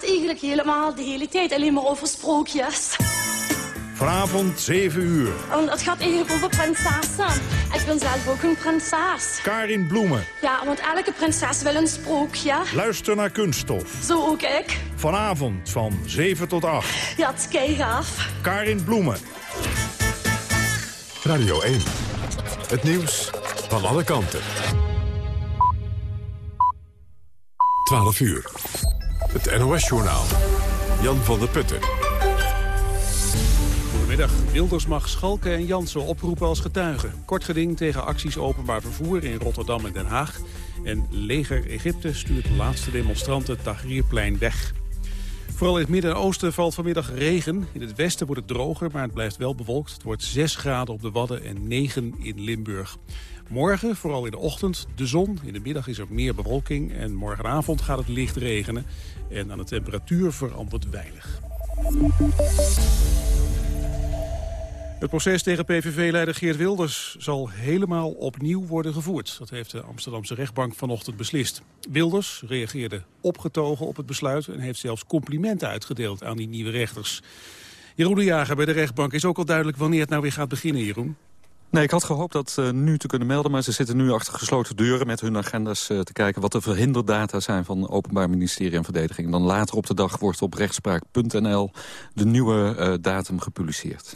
gaat eigenlijk helemaal de hele tijd alleen maar over sprookjes. Vanavond 7 uur. En het gaat eigenlijk over prinsessen. Ik ben zelf ook een prinses. Karin Bloemen. Ja, want elke prinses wil een sprookje. Luister naar Kunststof. Zo ook ik. Vanavond van 7 tot 8. Ja, het is keigaaf. Karin Bloemen. Radio 1. Het nieuws van alle kanten. 12 uur. Het NOS-journaal. Jan van der Putten. Goedemiddag. Wilders mag Schalke en Jansen oproepen als getuigen. Kort geding tegen acties openbaar vervoer in Rotterdam en Den Haag. En leger Egypte stuurt de laatste demonstranten Tahrirplein weg. Vooral in het Midden- en Oosten valt vanmiddag regen. In het westen wordt het droger, maar het blijft wel bewolkt. Het wordt 6 graden op de Wadden en 9 in Limburg. Morgen, vooral in de ochtend, de zon. In de middag is er meer bewolking en morgenavond gaat het licht regenen. En aan de temperatuur verandert weinig. Het proces tegen PVV-leider Geert Wilders zal helemaal opnieuw worden gevoerd. Dat heeft de Amsterdamse rechtbank vanochtend beslist. Wilders reageerde opgetogen op het besluit en heeft zelfs complimenten uitgedeeld aan die nieuwe rechters. Jeroen de Jager bij de rechtbank is ook al duidelijk wanneer het nou weer gaat beginnen, Jeroen. Nee, ik had gehoopt dat uh, nu te kunnen melden... maar ze zitten nu achter gesloten deuren met hun agendas uh, te kijken... wat de verhinderdata zijn van Openbaar Ministerie en Verdediging. En dan later op de dag wordt op rechtspraak.nl de nieuwe uh, datum gepubliceerd.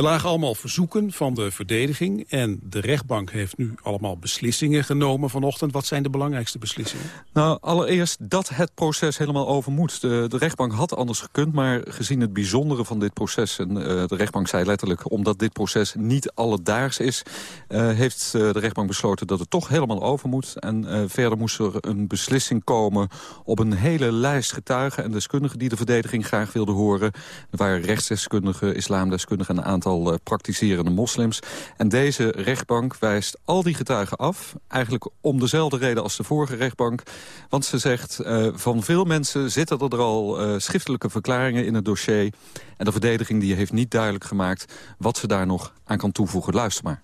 Er lagen allemaal verzoeken van de verdediging... en de rechtbank heeft nu allemaal beslissingen genomen vanochtend. Wat zijn de belangrijkste beslissingen? Nou, allereerst dat het proces helemaal over moet. De, rechtbank had anders gekund, maar gezien het bijzondere van dit proces... en uh, de rechtbank zei letterlijk, omdat dit proces niet alledaags is... Uh, heeft uh, de rechtbank besloten dat het toch helemaal over moet. En verder moest er een beslissing komen op een hele lijst getuigen... en deskundigen die de verdediging graag wilde horen. Er waren rechtsdeskundigen, islamdeskundigen en een aantal aantal praktiserende moslims. En deze rechtbank wijst al die getuigen af. Eigenlijk om dezelfde reden als de vorige rechtbank. Want ze zegt, uh, van veel mensen zitten er al uh, schriftelijke verklaringen in het dossier. En de verdediging die heeft niet duidelijk gemaakt wat ze daar nog aan kan toevoegen. Luister maar.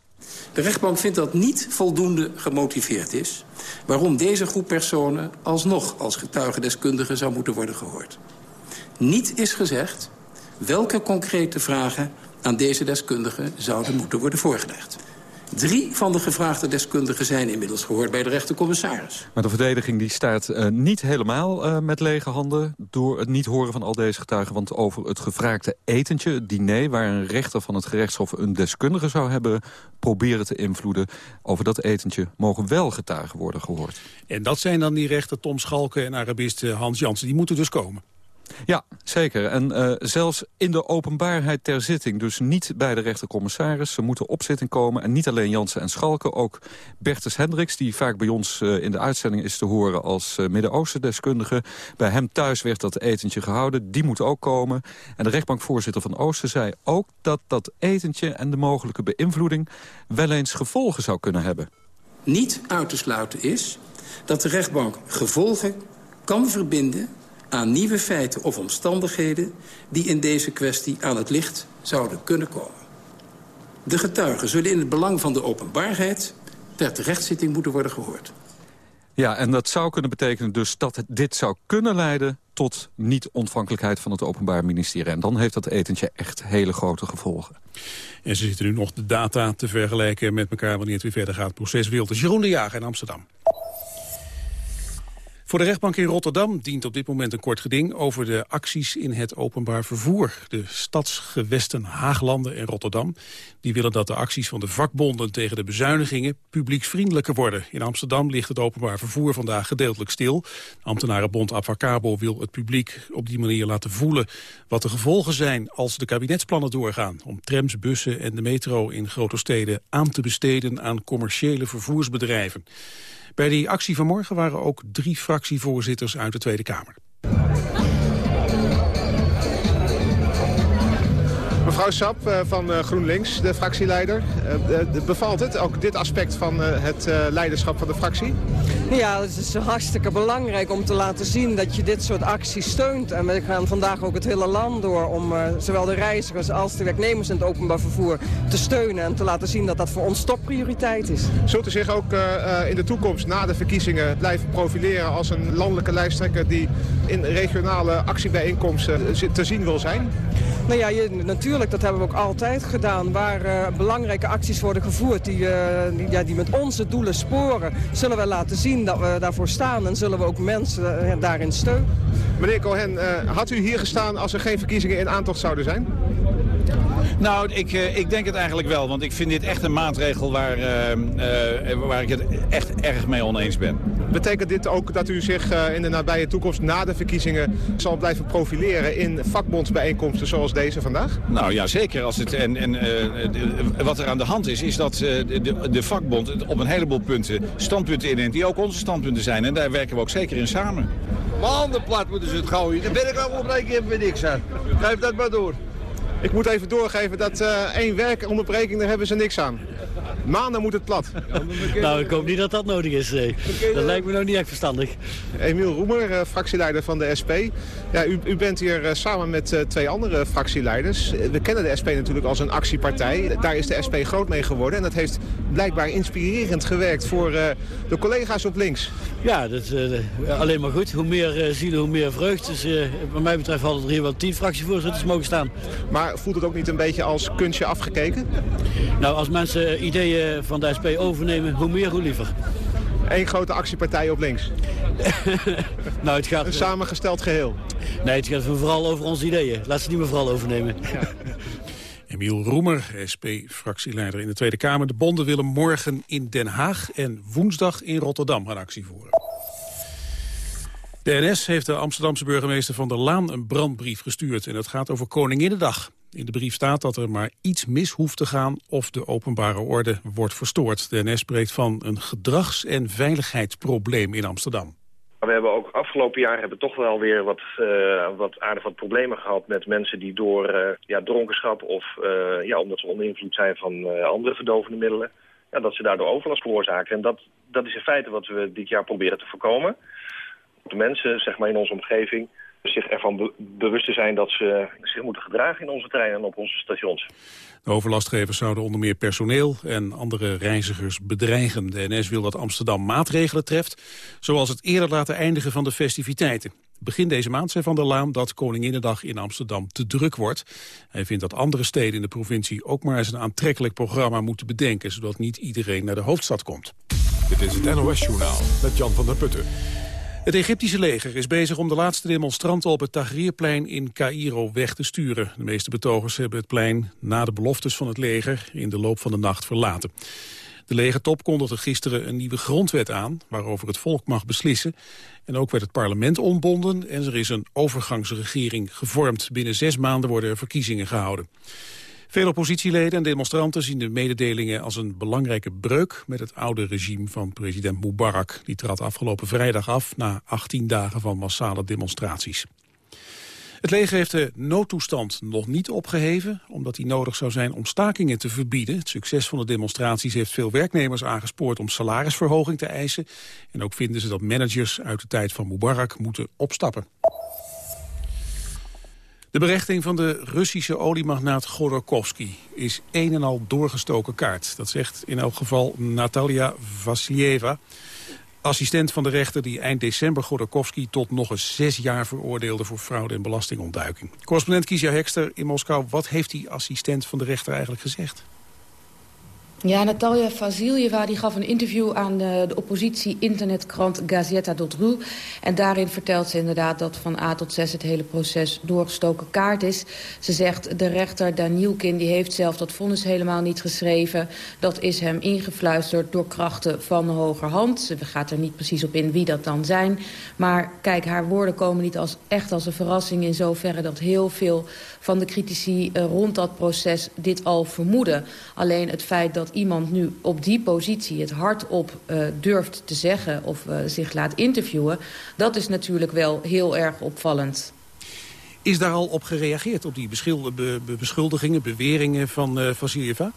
De rechtbank vindt dat niet voldoende gemotiveerd is... waarom deze groep personen alsnog als getuigendeskundige zou moeten worden gehoord. Niet is gezegd welke concrete vragen aan deze deskundigen zouden moeten worden voorgelegd. Drie van de gevraagde deskundigen zijn inmiddels gehoord bij de rechtercommissaris. Maar de verdediging die staat uh, niet helemaal uh, met lege handen... door het niet horen van al deze getuigen. Want over het gevraagde etentje, het diner... waar een rechter van het gerechtshof een deskundige zou hebben proberen te invloeden... over dat etentje mogen wel getuigen worden gehoord. En dat zijn dan die rechter Tom Schalken en Arabist Hans Jansen. Die moeten dus komen. Ja, zeker. En uh, zelfs in de openbaarheid ter zitting. Dus niet bij de rechtercommissaris. Ze moeten op zitting komen. En niet alleen Jansen en Schalken. Ook Bertus Hendricks, die vaak bij ons uh, in de uitzending is te horen als uh, Midden-Oosten deskundige. Bij hem thuis werd dat etentje gehouden. Die moet ook komen. En de rechtbankvoorzitter van Oosten zei ook dat dat etentje en de mogelijke beïnvloeding wel eens gevolgen zou kunnen hebben. Niet uit te sluiten is dat de rechtbank gevolgen kan verbinden aan nieuwe feiten of omstandigheden... die in deze kwestie aan het licht zouden kunnen komen. De getuigen zullen in het belang van de openbaarheid... ter terechtzitting moeten worden gehoord. Ja, en dat zou kunnen betekenen dus dat dit zou kunnen leiden... tot niet-ontvankelijkheid van het Openbaar Ministerie. En dan heeft dat etentje echt hele grote gevolgen. En ze zitten nu nog de data te vergelijken met elkaar... wanneer het weer verder gaat. Proces Wilders. Jeroen de Jager in Amsterdam. Voor de rechtbank in Rotterdam dient op dit moment een kort geding over de acties in het openbaar vervoer. De stadsgewesten Haaglanden en Rotterdam die willen dat de acties van de vakbonden tegen de bezuinigingen publieksvriendelijker worden. In Amsterdam ligt het openbaar vervoer vandaag gedeeltelijk stil. Ambtenarenbond Avacabo wil het publiek op die manier laten voelen wat de gevolgen zijn als de kabinetsplannen doorgaan om trams, bussen en de metro in grote steden aan te besteden aan commerciële vervoersbedrijven. Bij die actie vanmorgen waren ook drie fractievoorzitters uit de Tweede Kamer. Mevrouw Sap uh, van uh, GroenLinks, de fractieleider. Uh, bevalt het, ook dit aspect van het leiderschap van de fractie? Ja, het is hartstikke belangrijk om te laten zien dat je dit soort acties steunt. En we gaan vandaag ook het hele land door om zowel de reizigers als de werknemers in het openbaar vervoer te steunen. En te laten zien dat dat voor ons topprioriteit is. Zult u zich ook in de toekomst na de verkiezingen blijven profileren als een landelijke lijsttrekker die in regionale actiebijeenkomsten te zien wil zijn? Nou ja, je, natuurlijk, dat hebben we ook altijd gedaan. Waar uh, belangrijke acties worden gevoerd die, uh, die, ja, die met onze doelen sporen... zullen we laten zien dat we daarvoor staan en zullen we ook mensen uh, daarin steunen. Meneer Cohen, had u hier gestaan als er geen verkiezingen in aantocht zouden zijn? Nou, ik, ik denk het eigenlijk wel. Want ik vind dit echt een maatregel waar, uh, uh, waar ik het echt erg mee oneens ben. Betekent dit ook dat u zich in de nabije toekomst na de verkiezingen zal blijven profileren in vakbondsbijeenkomsten zoals deze vandaag? Nou ja, zeker. Als het, en, en wat er aan de hand is, is dat de, de vakbond op een heleboel punten standpunten inneemt die ook onze standpunten zijn. En daar werken we ook zeker in samen. Mijn handen plat moeten ze het gooien. Dan ben ik ook op een keer met niks aan. Geef dat maar door. Ik moet even doorgeven dat uh, één werkonderbreking, daar hebben ze niks aan. Maanden moet het plat. nou, ik hoop niet dat dat nodig is. Dat lijkt me nog niet echt verstandig. Emiel Roemer, uh, fractieleider van de SP. Ja, u, u bent hier uh, samen met uh, twee andere fractieleiders. We kennen de SP natuurlijk als een actiepartij. Daar is de SP groot mee geworden. En dat heeft blijkbaar inspirerend gewerkt voor de collega's op links. Ja, dat is alleen maar goed. Hoe meer zielen, hoe meer vreugd. Dus wat mij betreft hadden er hier wel tien fractievoorzitters mogen staan. Maar voelt het ook niet een beetje als kunstje afgekeken? Nou, als mensen ideeën van de SP overnemen, hoe meer, hoe liever. Eén grote actiepartij op links. nou, het gaat... Een samengesteld geheel. Nee, het gaat vooral over onze ideeën. Laat ze niet meer vooral overnemen. Ja. Emiel Roemer, SP-fractieleider in de Tweede Kamer. De bonden willen morgen in Den Haag en woensdag in Rotterdam gaan actie voeren. De NS heeft de Amsterdamse burgemeester Van der Laan een brandbrief gestuurd. En dat gaat over Koninginnedag. In de brief staat dat er maar iets mis hoeft te gaan of de openbare orde wordt verstoord. De NS spreekt van een gedrags- en veiligheidsprobleem in Amsterdam. We hebben ook afgelopen jaar hebben toch wel weer wat, uh, wat aardig problemen gehad met mensen die door uh, ja, dronkenschap of uh, ja, omdat ze onder invloed zijn van andere verdovende middelen, ja, dat ze daardoor overlast veroorzaken. En dat, dat is in feite wat we dit jaar proberen te voorkomen. De mensen zeg maar, in onze omgeving zich ervan bewust te zijn dat ze zich moeten gedragen in onze treinen en op onze stations. De overlastgevers zouden onder meer personeel en andere reizigers bedreigen. De NS wil dat Amsterdam maatregelen treft, zoals het eerder laten eindigen van de festiviteiten. Begin deze maand zei Van der Laan dat Koninginnedag in Amsterdam te druk wordt. Hij vindt dat andere steden in de provincie ook maar eens een aantrekkelijk programma moeten bedenken, zodat niet iedereen naar de hoofdstad komt. Dit is het NOS Journaal met Jan van der Putten. Het Egyptische leger is bezig om de laatste demonstranten op het Tahrirplein in Cairo weg te sturen. De meeste betogers hebben het plein na de beloftes van het leger in de loop van de nacht verlaten. De legertop kondigde gisteren een nieuwe grondwet aan waarover het volk mag beslissen. En ook werd het parlement ontbonden en er is een overgangsregering gevormd. Binnen zes maanden worden er verkiezingen gehouden. Veel oppositieleden en demonstranten zien de mededelingen als een belangrijke breuk met het oude regime van president Mubarak. Die trad afgelopen vrijdag af na 18 dagen van massale demonstraties. Het leger heeft de noodtoestand nog niet opgeheven... omdat die nodig zou zijn om stakingen te verbieden. Het succes van de demonstraties heeft veel werknemers aangespoord... om salarisverhoging te eisen. En ook vinden ze dat managers uit de tijd van Mubarak moeten opstappen. De berechting van de Russische oliemagnaat Godorkovsky is een en al doorgestoken kaart. Dat zegt in elk geval Natalia Vassilieva, assistent van de rechter die eind december Godorkovsky tot nog eens zes jaar veroordeelde voor fraude en belastingontduiking. Correspondent Kizia Hekster in Moskou, wat heeft die assistent van de rechter eigenlijk gezegd? Ja, Natalia Vasiljeva die gaf een interview aan de, de oppositie internetkrant Gazeta.ru. En daarin vertelt ze inderdaad dat van A tot Z het hele proces doorgestoken kaart is. Ze zegt de rechter Danielkin die heeft zelf dat vonnis helemaal niet geschreven. Dat is hem ingefluisterd door krachten van de hogerhand. Ze gaat er niet precies op in wie dat dan zijn. Maar kijk, haar woorden komen niet als, echt als een verrassing in zoverre dat heel veel van de critici uh, rond dat proces dit al vermoeden. Alleen het feit dat iemand nu op die positie het hardop uh, durft te zeggen... of uh, zich laat interviewen, dat is natuurlijk wel heel erg opvallend. Is daar al op gereageerd, op die beschuldigingen, beweringen van uh, Vasiljeva?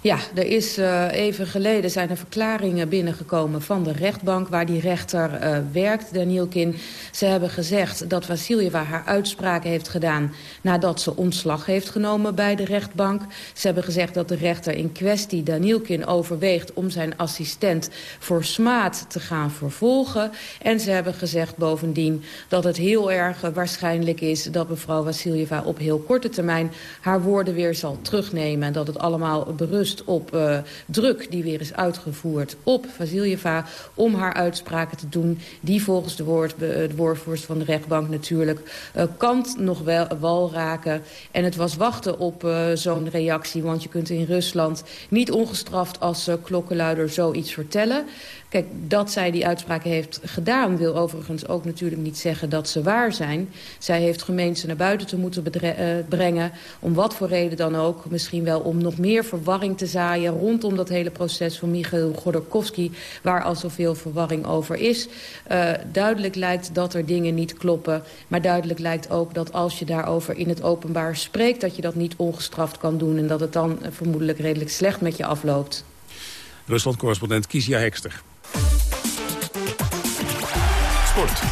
Ja, er is uh, even geleden zijn er verklaringen binnengekomen van de rechtbank... waar die rechter uh, werkt, Danielkin. Ze hebben gezegd dat Vasiljeva haar uitspraken heeft gedaan... nadat ze ontslag heeft genomen bij de rechtbank. Ze hebben gezegd dat de rechter in kwestie Danielkin overweegt... om zijn assistent voor smaad te gaan vervolgen. En ze hebben gezegd bovendien dat het heel erg waarschijnlijk is... dat mevrouw Vasiljeva op heel korte termijn haar woorden weer zal terugnemen... en dat het allemaal berust op uh, druk die weer is uitgevoerd op Vasiljeva... om haar uitspraken te doen die volgens de, woord, de woordvoerster van de rechtbank natuurlijk uh, kant nog wel wal raken. En het was wachten op zo'n reactie, want je kunt in Rusland niet ongestraft als klokkenluider zoiets vertellen. Kijk, dat zij die uitspraken heeft gedaan... wil overigens ook natuurlijk niet zeggen dat ze waar zijn. Zij heeft gemeend ze naar buiten te moeten uh, brengen... om wat voor reden dan ook. Misschien wel om nog meer verwarring te zaaien... rondom dat hele proces van Michail Godorkovsky... waar al zoveel verwarring over is. Uh, duidelijk lijkt dat er dingen niet kloppen. Maar duidelijk lijkt ook dat als je daarover in het openbaar spreekt... dat je dat niet ongestraft kan doen... en dat het dan uh, vermoedelijk redelijk slecht met je afloopt. Rusland-correspondent Kizia Hekster. Sport.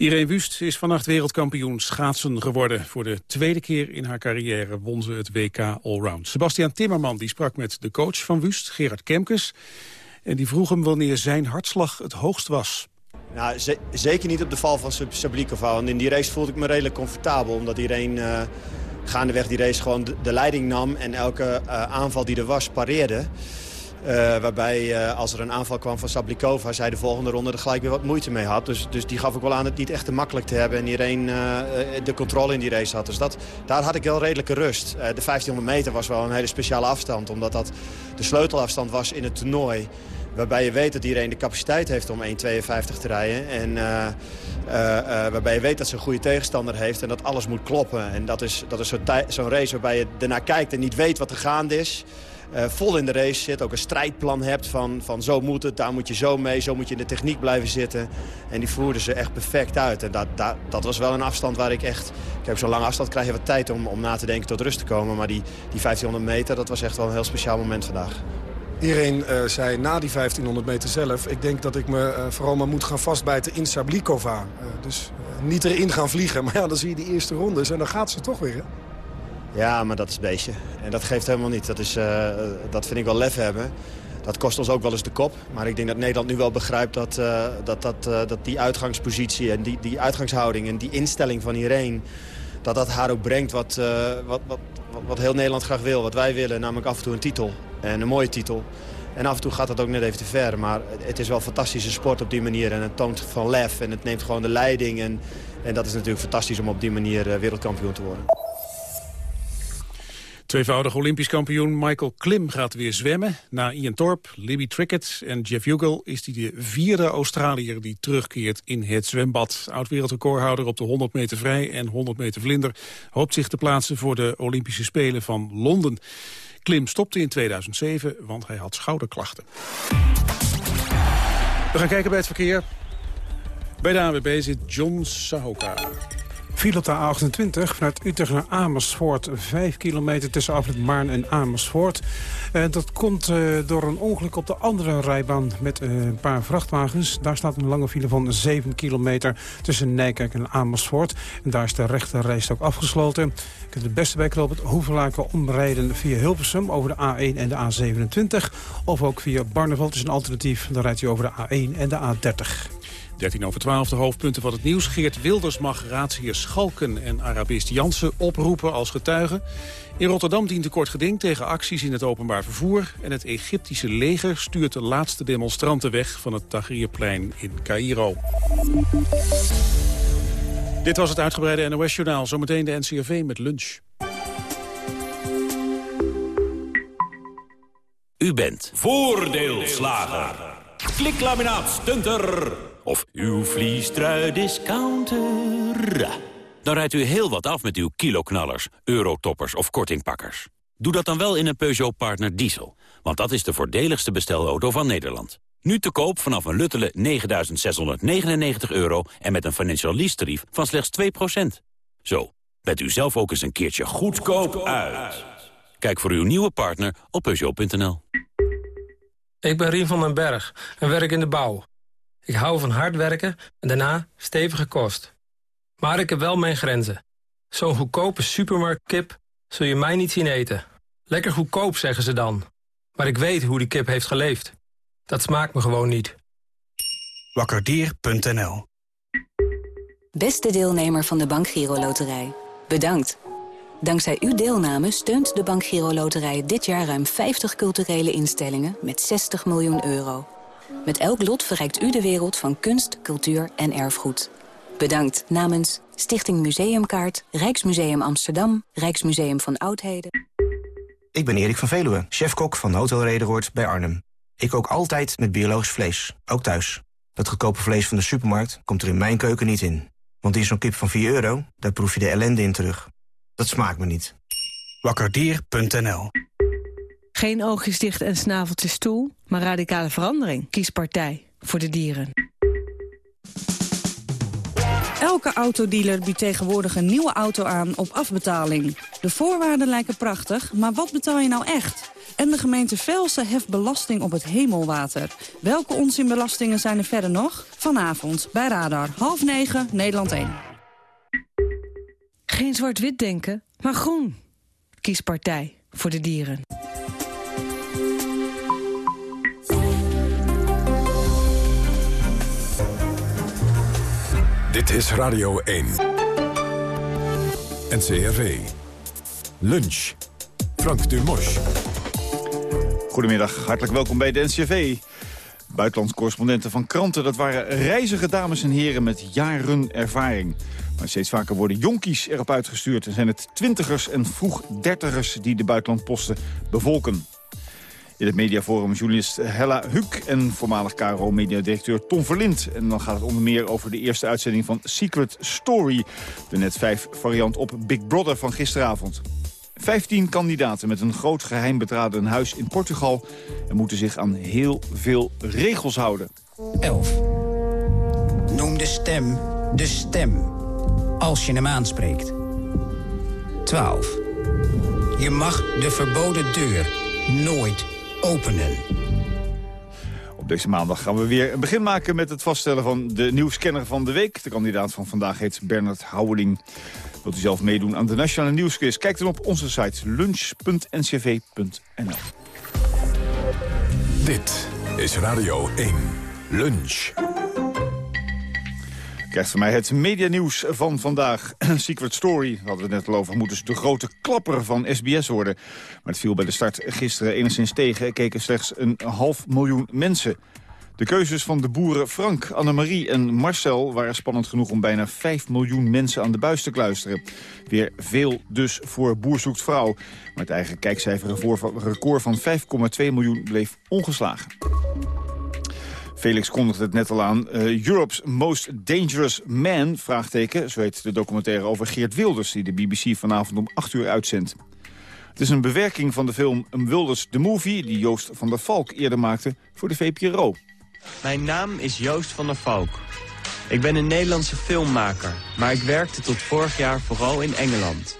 Irene Wust is vannacht wereldkampioen schaatsen geworden. Voor de tweede keer in haar carrière won ze het WK Allround. Sebastian Timmerman die sprak met de coach van Wust, Gerard Kemkes. En die vroeg hem wanneer zijn hartslag het hoogst was. Nou, zeker niet op de val van Sablikova. Want in die race voelde ik me redelijk comfortabel. Omdat iedereen uh, gaandeweg die race gewoon de, leiding nam. En elke uh, aanval die er was pareerde. Uh, waarbij uh, als er een aanval kwam van Sablikova... zij de volgende ronde er gelijk weer wat moeite mee had. Dus, dus die gaf ook wel aan het niet echt te makkelijk te hebben... en iedereen uh, de controle in die race had. Dus dat, daar had ik wel redelijke rust. de 1500 meter was wel een hele speciale afstand... omdat dat de sleutelafstand was in het toernooi. Waarbij je weet dat iedereen de capaciteit heeft om 1,52 te rijden. En waarbij je weet dat ze een goede tegenstander heeft... en dat alles moet kloppen. En dat is, dat is zo'n zo race waarbij je ernaar kijkt en niet weet wat er gaande is... Uh, vol in de race zit. Ook een strijdplan hebt van, van zo moet het, daar moet je zo mee. Zo moet je in de techniek blijven zitten. En die voerden ze echt perfect uit. En dat, dat, dat was wel een afstand waar ik echt... Ik heb zo'n lange afstand, krijg je wat tijd om, om na te denken tot rust te komen. Maar die, die 1500 meter, dat was echt wel een heel speciaal moment vandaag. Iedereen uh, zei na die 1500 meter zelf... ik denk dat ik me uh, vooral maar moet gaan vastbijten in Sablikova. Dus niet erin gaan vliegen. Maar ja, dan zie je die eerste rondes en dan gaat ze toch weer. Ja, maar dat is beestje. En dat geeft helemaal niet. Dat, is, uh, dat vind ik wel lef hebben. Dat kost ons ook wel eens de kop. Maar ik denk dat Nederland nu wel begrijpt dat, uh, dat, dat, uh, dat die uitgangspositie... en die, die uitgangshouding en die instelling van iedereen... dat dat haar ook brengt wat, wat, wat, wat heel Nederland graag wil. Wat wij willen, namelijk af en toe een titel. En een mooie titel. En af en toe gaat dat ook net even te ver. Maar het is wel een fantastische sport op die manier. En het toont van lef en het neemt gewoon de leiding. En, en dat is natuurlijk fantastisch om op die manier wereldkampioen te worden. Tweevoudig Olympisch kampioen Michael Klim gaat weer zwemmen. Na Ian Thorpe, Libby Trickett en Jeff Hugo is hij de vierde Australiër die terugkeert in het zwembad. Oud-wereldrecordhouder op de 100 meter vrij en 100 meter vlinder hoopt zich te plaatsen voor de Olympische Spelen van Londen. Klim stopte in 2007, want hij had schouderklachten. We gaan kijken bij het verkeer. Bij de AWB zit John Sahoka. Viel op de A28 vanuit Utrecht naar Amersfoort. Vijf kilometer tussen afrit Maarn en Amersfoort. Uh, dat komt uh, door een ongeluk op de andere rijbaan met uh, een paar vrachtwagens. Daar staat een lange file van 7 kilometer tussen Nijkerk en Amersfoort. En daar is de rechte rijstok afgesloten. Je kunt het beste bij het Hoevelaken omrijden via Hilversum over de A1 en de A27. Of ook via Barneveld is een alternatief. Dan rijdt u over de A1 en de A30. 13 over 12, de hoofdpunten van het nieuws. Geert Wilders mag raadsheer Schalken en Arabist Jansen oproepen als getuigen. In Rotterdam dient een kort geding tegen acties in het openbaar vervoer. En het Egyptische leger stuurt de laatste demonstranten weg van het Tahrirplein in Cairo. Dit was het uitgebreide NOS-journaal. Zometeen de NCRV met lunch. U bent voordeelslager. Kliklaminaat stunter of uw vliestrui discounter. Dan rijdt u heel wat af met uw kiloknallers, eurotoppers of kortingpakkers. Doe dat dan wel in een Peugeot Partner Diesel, want dat is de voordeligste bestelauto van Nederland. Nu te koop vanaf een luttele 9.699 euro en met een financial lease tarief van slechts 2%. Zo, bent u zelf ook eens een keertje goedkoop uit. Kijk voor uw nieuwe partner op Peugeot.nl. Ik ben Rien van den Berg en werk in de bouw. Ik hou van hard werken en daarna stevige kost. Maar ik heb wel mijn grenzen. Zo'n goedkope supermarktkip zul je mij niet zien eten. Lekker goedkoop, zeggen ze dan. Maar ik weet hoe die kip heeft geleefd. Dat smaakt me gewoon niet. Wakkerdier.nl Beste deelnemer van de Bank Giro Loterij. Bedankt. Dankzij uw deelname steunt de Bank Giro Loterij dit jaar ruim 50 culturele instellingen met 60 miljoen euro. Met elk lot verrijkt u de wereld van kunst, cultuur en erfgoed. Bedankt namens Stichting Museumkaart, Rijksmuseum Amsterdam, Rijksmuseum van Oudheden. Ik ben Erik van Veluwe, chefkok van Hotel Rederoord bij Arnhem. Ik kook altijd met biologisch vlees, ook thuis. Dat goedkope vlees van de supermarkt komt er in mijn keuken niet in. Want in zo'n kip van 4 euro, daar proef je de ellende in terug. Dat smaakt me niet. Wakkerdier.nl Geen oogjes dicht en snaveltjes toe, maar radicale verandering. Kies partij voor de dieren. Elke autodealer biedt tegenwoordig een nieuwe auto aan op afbetaling. De voorwaarden lijken prachtig, maar wat betaal je nou echt? En de gemeente Velsen heft belasting op het hemelwater. Welke onzinbelastingen zijn er verder nog? Vanavond bij Radar, half negen, Nederland 1. Geen zwart-wit denken, maar groen. Kies partij voor de dieren. Dit is Radio 1. NCRV. Lunch. Frank Dumos. Goedemiddag, hartelijk welkom bij de NCRV. Buitenlands correspondenten van kranten, dat waren reizige dames en heren met jaren ervaring. Maar steeds vaker worden jonkies erop uitgestuurd... en zijn het twintigers en vroeg dertigers die de buitenlandposten bevolken. In het mediaforum journalist Hella Huck en voormalig KRO-mediadirecteur Tom Verlind. En dan gaat het onder meer over de eerste uitzending van Secret Story. De net 5 variant op Big Brother van gisteravond. 15 kandidaten met een groot geheim betraden een huis in Portugal... en moeten zich aan heel veel regels houden. 11. Noem de stem de stem, als je hem aanspreekt. 12. Je mag de verboden deur nooit openen. Op deze maandag gaan we weer een begin maken met het vaststellen van de nieuwscanner van de week. De kandidaat van vandaag heet Bernard Houweling. Wilt u zelf meedoen aan de Nationale Nieuwsquiz? Kijk dan op onze site lunch.ncv.nl. Dit is Radio 1. Lunch. Krijgt van mij het medianieuws van vandaag. Secret Story, hadden we het net al over, moet dus de grote klapper van SBS worden. Maar het viel bij de start gisteren enigszins tegen. keken slechts een half miljoen mensen. De keuzes van de boeren Frank, Annemarie en Marcel... waren spannend genoeg om bijna 5 miljoen mensen aan de buis te kluisteren. Weer veel dus voor Boer zoekt vrouw. Maar het eigen kijkcijferrecord van 5,2 miljoen bleef ongeslagen. Felix kondigde het net al aan. Uh, Europe's Most Dangerous Man, vraagteken, zo heet de documentaire over Geert Wilders... die de BBC vanavond om 8 uur uitzendt. Het is een bewerking van de film Wilders the Movie... die Joost van der Valk eerder maakte voor de VPRO. Mijn naam is Joost van der Valk. Ik ben een Nederlandse filmmaker, maar ik werkte tot vorig jaar vooral in Engeland.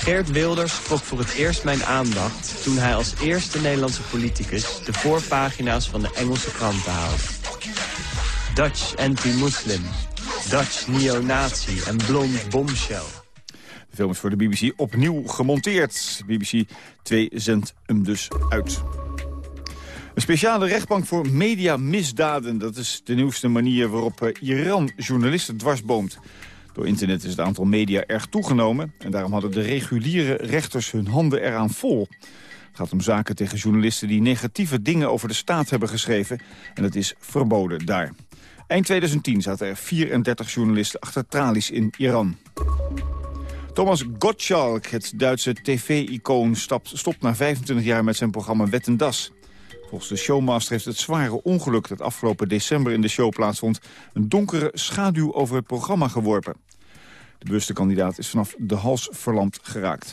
Geert Wilders trok voor het eerst mijn aandacht... toen hij als eerste Nederlandse politicus de voorpagina's van de Engelse kranten haalde. Dutch anti-Muslim, Dutch neonazi en blond bombshell. De film is voor de BBC opnieuw gemonteerd. BBC 2 zendt hem dus uit. Een speciale rechtbank voor mediamisdaden. Dat is de nieuwste manier waarop eh, Iran journalisten dwarsboomt. Door internet is het aantal media erg toegenomen... en daarom hadden de reguliere rechters hun handen eraan vol. Het gaat om zaken tegen journalisten die negatieve dingen over de staat hebben geschreven... en dat is verboden daar. Eind 2010 zaten er 34 journalisten achter tralies in Iran. Thomas Gottschalk, het Duitse tv-icoon, stopt na 25 jaar met zijn programma Wet en Das. Volgens de showmaster heeft het zware ongeluk dat afgelopen december in de show plaatsvond... een donkere schaduw over het programma geworpen. De bewuste kandidaat is vanaf de hals verlamd geraakt.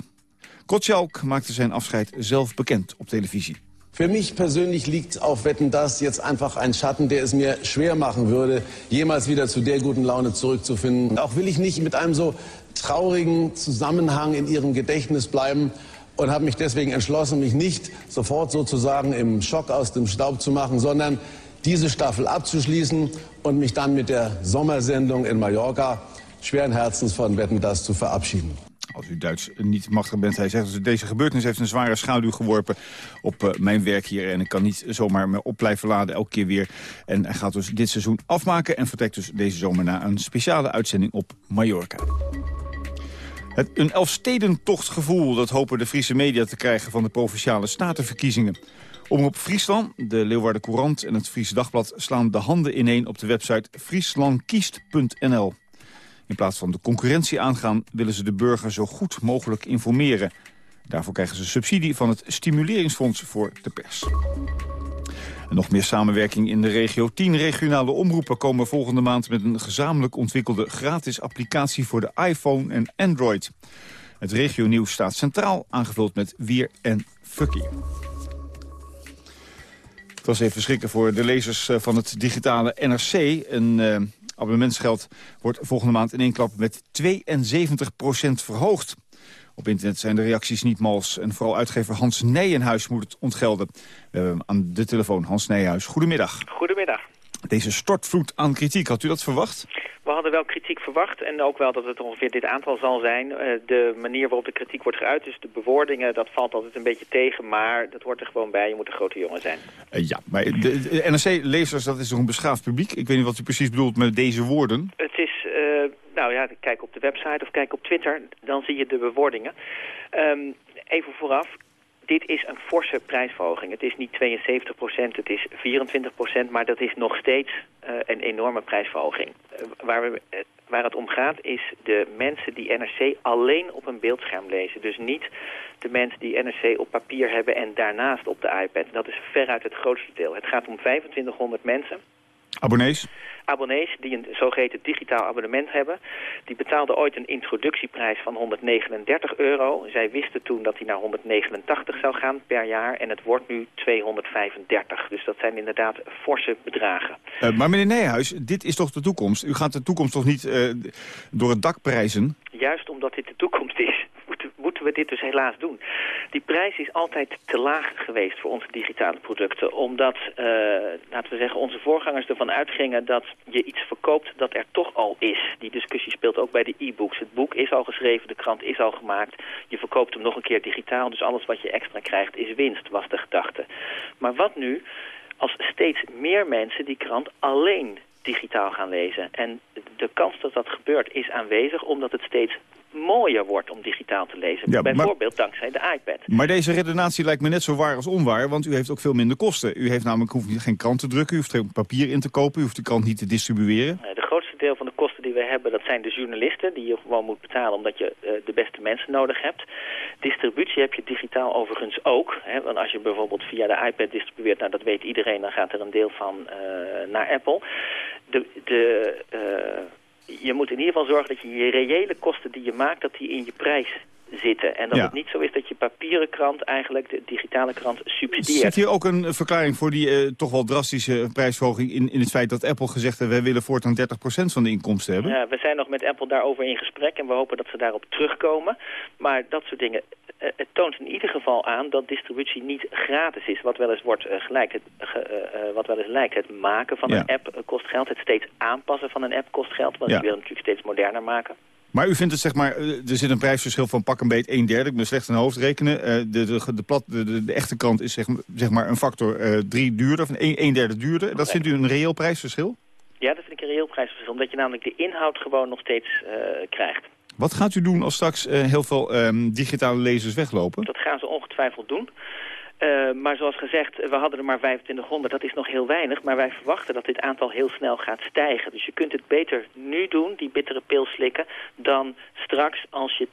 Kotschalk maakte zijn afscheid zelf bekend op televisie. Für mich persönlich liegt auf Wetten das jetzt einfach ein Schatten, der es mir schwer machen würde, jemals wieder zu der guten Laune zurückzufinden. Auch will ich nicht mit einem so traurigen Zusammenhang in Ihrem Gedächtnis bleiben und habe mich deswegen entschlossen, mich nicht sofort sozusagen im Schock aus dem Staub zu machen, sondern diese Staffel abzuschließen und mich dann mit der Sommersendung in Mallorca schweren Herzens von Wetten das zu verabschieden. Als u Duits niet machtig bent, hij zegt... Deze gebeurtenis heeft een zware schaduw geworpen op uh, mijn werk hier. En ik kan niet zomaar me op blijven laden elke keer weer. En hij gaat dus dit seizoen afmaken... en vertrekt dus deze zomer naar een speciale uitzending op Mallorca. Het, een Elfstedentochtgevoel, dat hopen de Friese media te krijgen... van de Provinciale Statenverkiezingen. Omroep Friesland, de Leeuwarden Courant en het Friese Dagblad... slaan de handen ineen op de website frieslandkiest.nl. In plaats van de concurrentie aangaan willen ze de burger zo goed mogelijk informeren. Daarvoor krijgen ze subsidie van het Stimuleringsfonds voor de pers. En nog meer samenwerking in de regio. Tien regionale omroepen komen volgende maand met een gezamenlijk ontwikkelde gratis applicatie voor de iPhone en Android. Het regionieuws staat centraal, aangevuld met weer en verkeer. Het was even schrikken voor de lezers van het digitale NRC. Een uh, abonnementsgeld wordt volgende maand in één klap met 72% verhoogd. Op internet zijn de reacties niet mals. En vooral uitgever Hans Nijenhuis moet het ontgelden. We hebben hem aan de telefoon. Hans Nijenhuis, goedemiddag. Goedemiddag. Deze stortvloed aan kritiek, had u dat verwacht? We hadden wel kritiek verwacht en ook wel dat het ongeveer dit aantal zal zijn. De manier waarop de kritiek wordt geuit, dus de bewoordingen, dat valt altijd een beetje tegen. Maar dat hoort er gewoon bij, je moet een grote jongen zijn. Uh, ja, maar de, de NRC-lezers, dat is toch een beschaafd publiek? Ik weet niet wat u precies bedoelt met deze woorden. Het is, uh, nou ja, kijk op de website of kijk op Twitter, dan zie je de bewoordingen. Um, even vooraf, dit is een forse prijsverhoging. Het is niet 72 procent, het is 24 procent, maar dat is nog steeds uh, een enorme prijsverhoging. Uh, waar, we, uh, waar het om gaat is de mensen die NRC alleen op een beeldscherm lezen. Dus niet de mensen die NRC op papier hebben en daarnaast op de iPad. Dat is veruit het grootste deel. Het gaat om 2500 mensen. Abonnees? Abonnees die een zogeheten digitaal abonnement hebben. Die betaalden ooit een introductieprijs van 139 euro. Zij wisten toen dat die naar 189 zou gaan per jaar en het wordt nu 235. Dus dat zijn inderdaad forse bedragen. Uh, maar meneer Nijhuis, dit is toch de toekomst? U gaat de toekomst toch niet uh, door het dak prijzen? Juist omdat dit de toekomst is moeten we dit dus helaas doen. Die prijs is altijd te laag geweest voor onze digitale producten. Omdat, uh, laten we zeggen, onze voorgangers ervan uitgingen dat je iets verkoopt dat er toch al is. Die discussie speelt ook bij de e-books. Het boek is al geschreven, de krant is al gemaakt. Je verkoopt hem nog een keer digitaal, dus alles wat je extra krijgt is winst, was de gedachte. Maar wat nu als steeds meer mensen die krant alleen digitaal gaan lezen. En de kans dat dat gebeurt is aanwezig omdat het steeds mooier wordt om digitaal te lezen. Ja, Bijvoorbeeld maar, dankzij de iPad. Maar deze redenatie lijkt me net zo waar als onwaar, want u heeft ook veel minder kosten. U heeft namelijk hoeft geen krant te drukken, u hoeft geen papier in te kopen, u hoeft de krant niet te distribueren. De grootste deel van de kosten die we hebben, dat zijn de journalisten die je gewoon moet betalen omdat je uh, de beste mensen nodig hebt. Distributie heb je digitaal overigens ook. Hè, want als je bijvoorbeeld via de iPad distribueert, nou dat weet iedereen, dan gaat er een deel van uh, naar Apple. De, de uh, je moet in ieder geval zorgen dat je je reële kosten die je maakt, dat die in je prijs zitten. En dat ja. het niet zo is dat je papieren krant eigenlijk de digitale krant subsidieert. Zit hier ook een verklaring voor die uh, toch wel drastische prijsverhoging in, in het feit dat Apple gezegd heeft... wij willen voortaan 30% van de inkomsten hebben? Ja, we zijn nog met Apple daarover in gesprek en we hopen dat ze daarop terugkomen. Maar dat soort dingen, het toont in ieder geval aan dat distributie niet gratis is. Wat wel eens, wordt, uh, gelijk het, wat wel eens lijkt, het maken van ja. een app kost geld. Het steeds aanpassen van een app kost geld, want ja. je wil het natuurlijk steeds moderner maken. Maar u vindt het, zeg maar, er zit een prijsverschil van pak een beet een derde. Ik ben slecht in hoofd rekenen. De, de, de, plat, de, de, echte kant is zeg, zeg maar een factor uh, drie duurder, of een, een derde duurder. Dat vindt u een reëel prijsverschil? Ja, dat vind ik een reëel prijsverschil. Omdat je namelijk de inhoud gewoon nog steeds uh, krijgt. Wat gaat u doen als straks heel veel um, digitale lezers weglopen? Dat gaan ze ongetwijfeld doen. Uh, maar zoals gezegd, we hadden er maar 2500. Dat is nog heel weinig, maar wij verwachten dat dit aantal heel snel gaat stijgen. Dus je kunt het beter nu doen, die bittere pil slikken... dan straks als je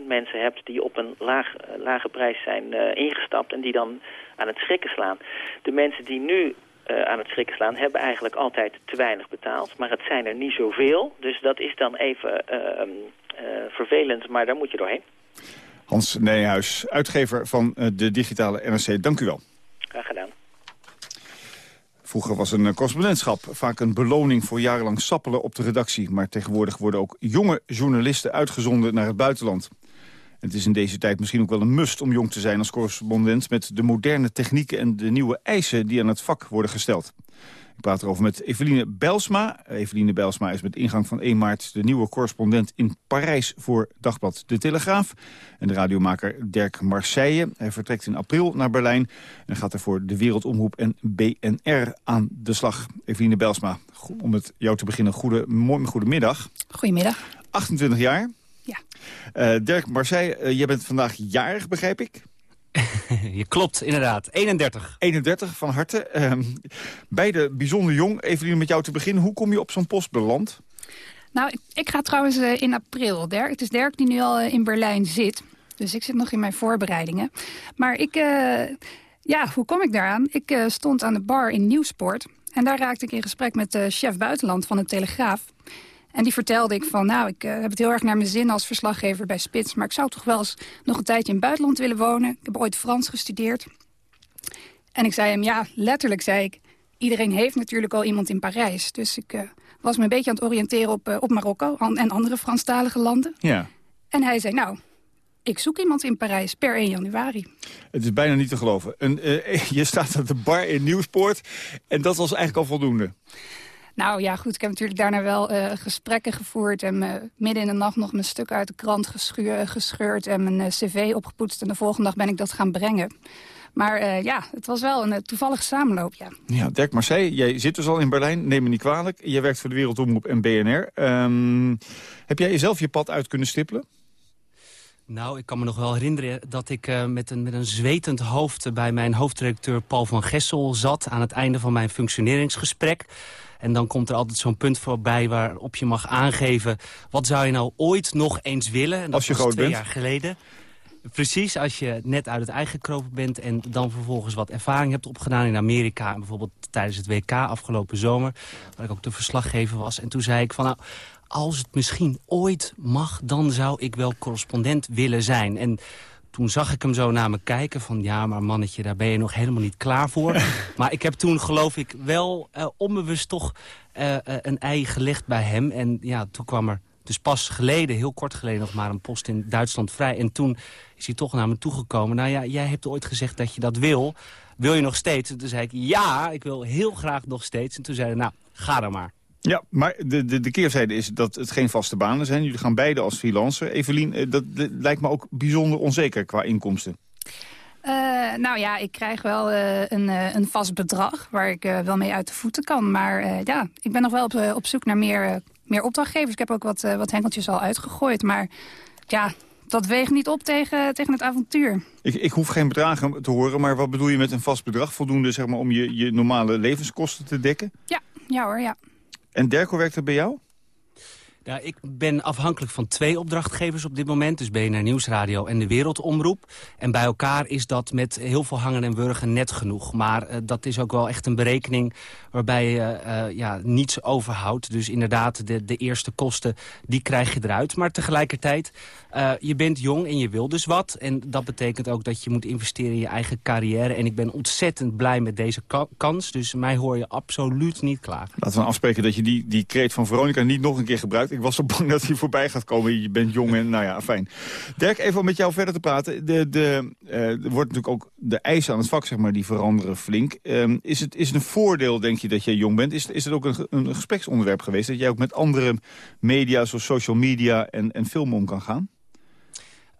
10.000 mensen hebt die op een laag, lage prijs zijn ingestapt... en die dan aan het schrikken slaan. De mensen die nu aan het schrikken slaan, hebben eigenlijk altijd te weinig betaald. Maar het zijn er niet zoveel, dus dat is dan even vervelend, maar daar moet je doorheen. Hans Nijhuis, uitgever van de digitale NRC. Dank u wel. Graag gedaan. Vroeger was een correspondentschap vaak een beloning voor jarenlang sappelen op de redactie. Maar tegenwoordig worden ook jonge journalisten uitgezonden naar het buitenland. Het is in deze tijd misschien ook wel een must om jong te zijn als correspondent... met de moderne technieken en de nieuwe eisen die aan het vak worden gesteld. Ik praat erover met Eveline Belsma. Eveline Belsma is met ingang van 1 maart de nieuwe correspondent in Parijs voor Dagblad De Telegraaf. En de radiomaker Dirk Marseille. Hij vertrekt in april naar Berlijn en gaat er voor de Wereldomroep en BNR aan de slag. Eveline Belsma, om met jou te beginnen, goede, goedemiddag. Goedemiddag. 28 jaar. Ja. Uh, Dirk Marseille, uh, jij bent vandaag jarig, begrijp ik? Je klopt, inderdaad. 31. 31, van harte. Uh, beide bijzonder jong. Even met jou te beginnen. Hoe kom je op zo'n post beland? Nou, ik, ik ga trouwens uh, in april. Dirk, het is Dirk die nu al uh, in Berlijn zit. Dus ik zit nog in mijn voorbereidingen. Maar ik, uh, ja, hoe kom ik daaraan? Ik stond aan de bar in Nieuwsport. En daar raakte ik in gesprek met de chef buitenland van de Telegraaf. En die vertelde ik van, nou, ik uh, heb het heel erg naar mijn zin als verslaggever bij Spits. Maar ik zou toch wel eens nog een tijdje in het buitenland willen wonen. Ik heb ooit Frans gestudeerd. En ik zei hem, ja, letterlijk zei ik... iedereen heeft natuurlijk al iemand in Parijs. Dus ik uh, was me een beetje aan het oriënteren op, uh, op Marokko en andere Franstalige landen. Ja. En hij zei, nou, ik zoek iemand in Parijs per 1 januari. Het is bijna niet te geloven. Een, je staat aan de bar in Nieuwspoort en dat was eigenlijk al voldoende. Nou ja, goed, ik heb natuurlijk daarna wel uh, gesprekken gevoerd... en uh, midden in de nacht nog mijn stuk uit de krant gescheurd... en mijn cv opgepoetst. En de volgende dag ben ik dat gaan brengen. Maar ja, het was wel een toevallige samenloop, ja. Ja, Dirk Marseille, jij zit dus al in Berlijn, neem me niet kwalijk. Jij werkt voor de Wereldomroep en BNR. Um, heb jij jezelf je pad uit kunnen stippelen? Nou, ik kan me nog wel herinneren dat ik uh, met, een, met een zwetend hoofd... bij mijn hoofdredacteur Paul van Gessel zat... aan het einde van mijn functioneringsgesprek. En dan komt er altijd zo'n punt voorbij waarop je mag aangeven... wat zou je nou ooit nog eens willen? En dat als je was groot twee bent. jaar geleden. Precies, als je net uit het eigen gekropen bent... en dan vervolgens wat ervaring hebt opgedaan in Amerika... en bijvoorbeeld tijdens het WK afgelopen zomer... waar ik ook de verslaggever was. En toen zei ik van... nou als het misschien ooit mag, dan zou ik wel correspondent willen zijn. En toen zag ik hem zo naar me kijken van... ja, maar mannetje, daar ben je nog helemaal niet klaar voor. maar ik heb toen, geloof ik, wel uh, onbewust toch uh, uh, een ei gelegd bij hem. En ja, toen kwam er dus pas geleden, heel kort geleden nog maar een post in Duitsland vrij. En toen is hij toch naar me toegekomen. Nou ja, jij hebt ooit gezegd dat je dat wil. Wil je nog steeds? En toen zei ik, ja, ik wil heel graag nog steeds. En toen zei hij, nou, ga dan maar. Ja, maar de, de, de keerzijde is dat het geen vaste banen zijn. Jullie gaan beide als freelancer. Evelien, dat, dat lijkt me ook bijzonder onzeker qua inkomsten. Uh, nou ja, ik krijg wel uh, een, uh, een vast bedrag waar ik wel mee uit de voeten kan. Maar ja, ik ben nog wel op, op zoek naar meer, meer opdrachtgevers. Ik heb ook wat, wat henkeltjes al uitgegooid. Maar ja, dat weegt niet op tegen, tegen het avontuur. Ik, ik hoef geen bedragen te horen, maar wat bedoel je met een vast bedrag? Voldoende zeg maar, om je, je normale levenskosten te dekken? Ja, ja hoor, ja. En Derko werkt er bij jou? Ik ben afhankelijk van twee opdrachtgevers op dit moment. Dus BNR Nieuwsradio en de Wereldomroep. En bij elkaar is dat met heel veel hangen en wurgen net genoeg. Maar uh, dat is ook wel echt een berekening waarbij je uh, ja, niets overhoudt. Dus inderdaad, de, de eerste kosten, die krijg je eruit. Maar tegelijkertijd, uh, je bent jong en je wil dus wat. En dat betekent ook dat je moet investeren in je eigen carrière. En ik ben ontzettend blij met deze ka kans. Dus mij hoor je absoluut niet klaar. Laten we afspreken dat je die, die kreet van Veronica niet nog een keer gebruikt. Ik was zo bang dat hij voorbij gaat komen. Je bent jong en nou ja, fijn. Dirk, even om met jou verder te praten. De, de, uh, er wordt natuurlijk ook de eisen aan het vak, zeg maar, die veranderen flink. Um, is, het, is een voordeel, denk je, dat jij jong bent? Is, is het ook een, een gespreksonderwerp geweest? Dat jij ook met andere media, zoals social media en, en film om kan gaan?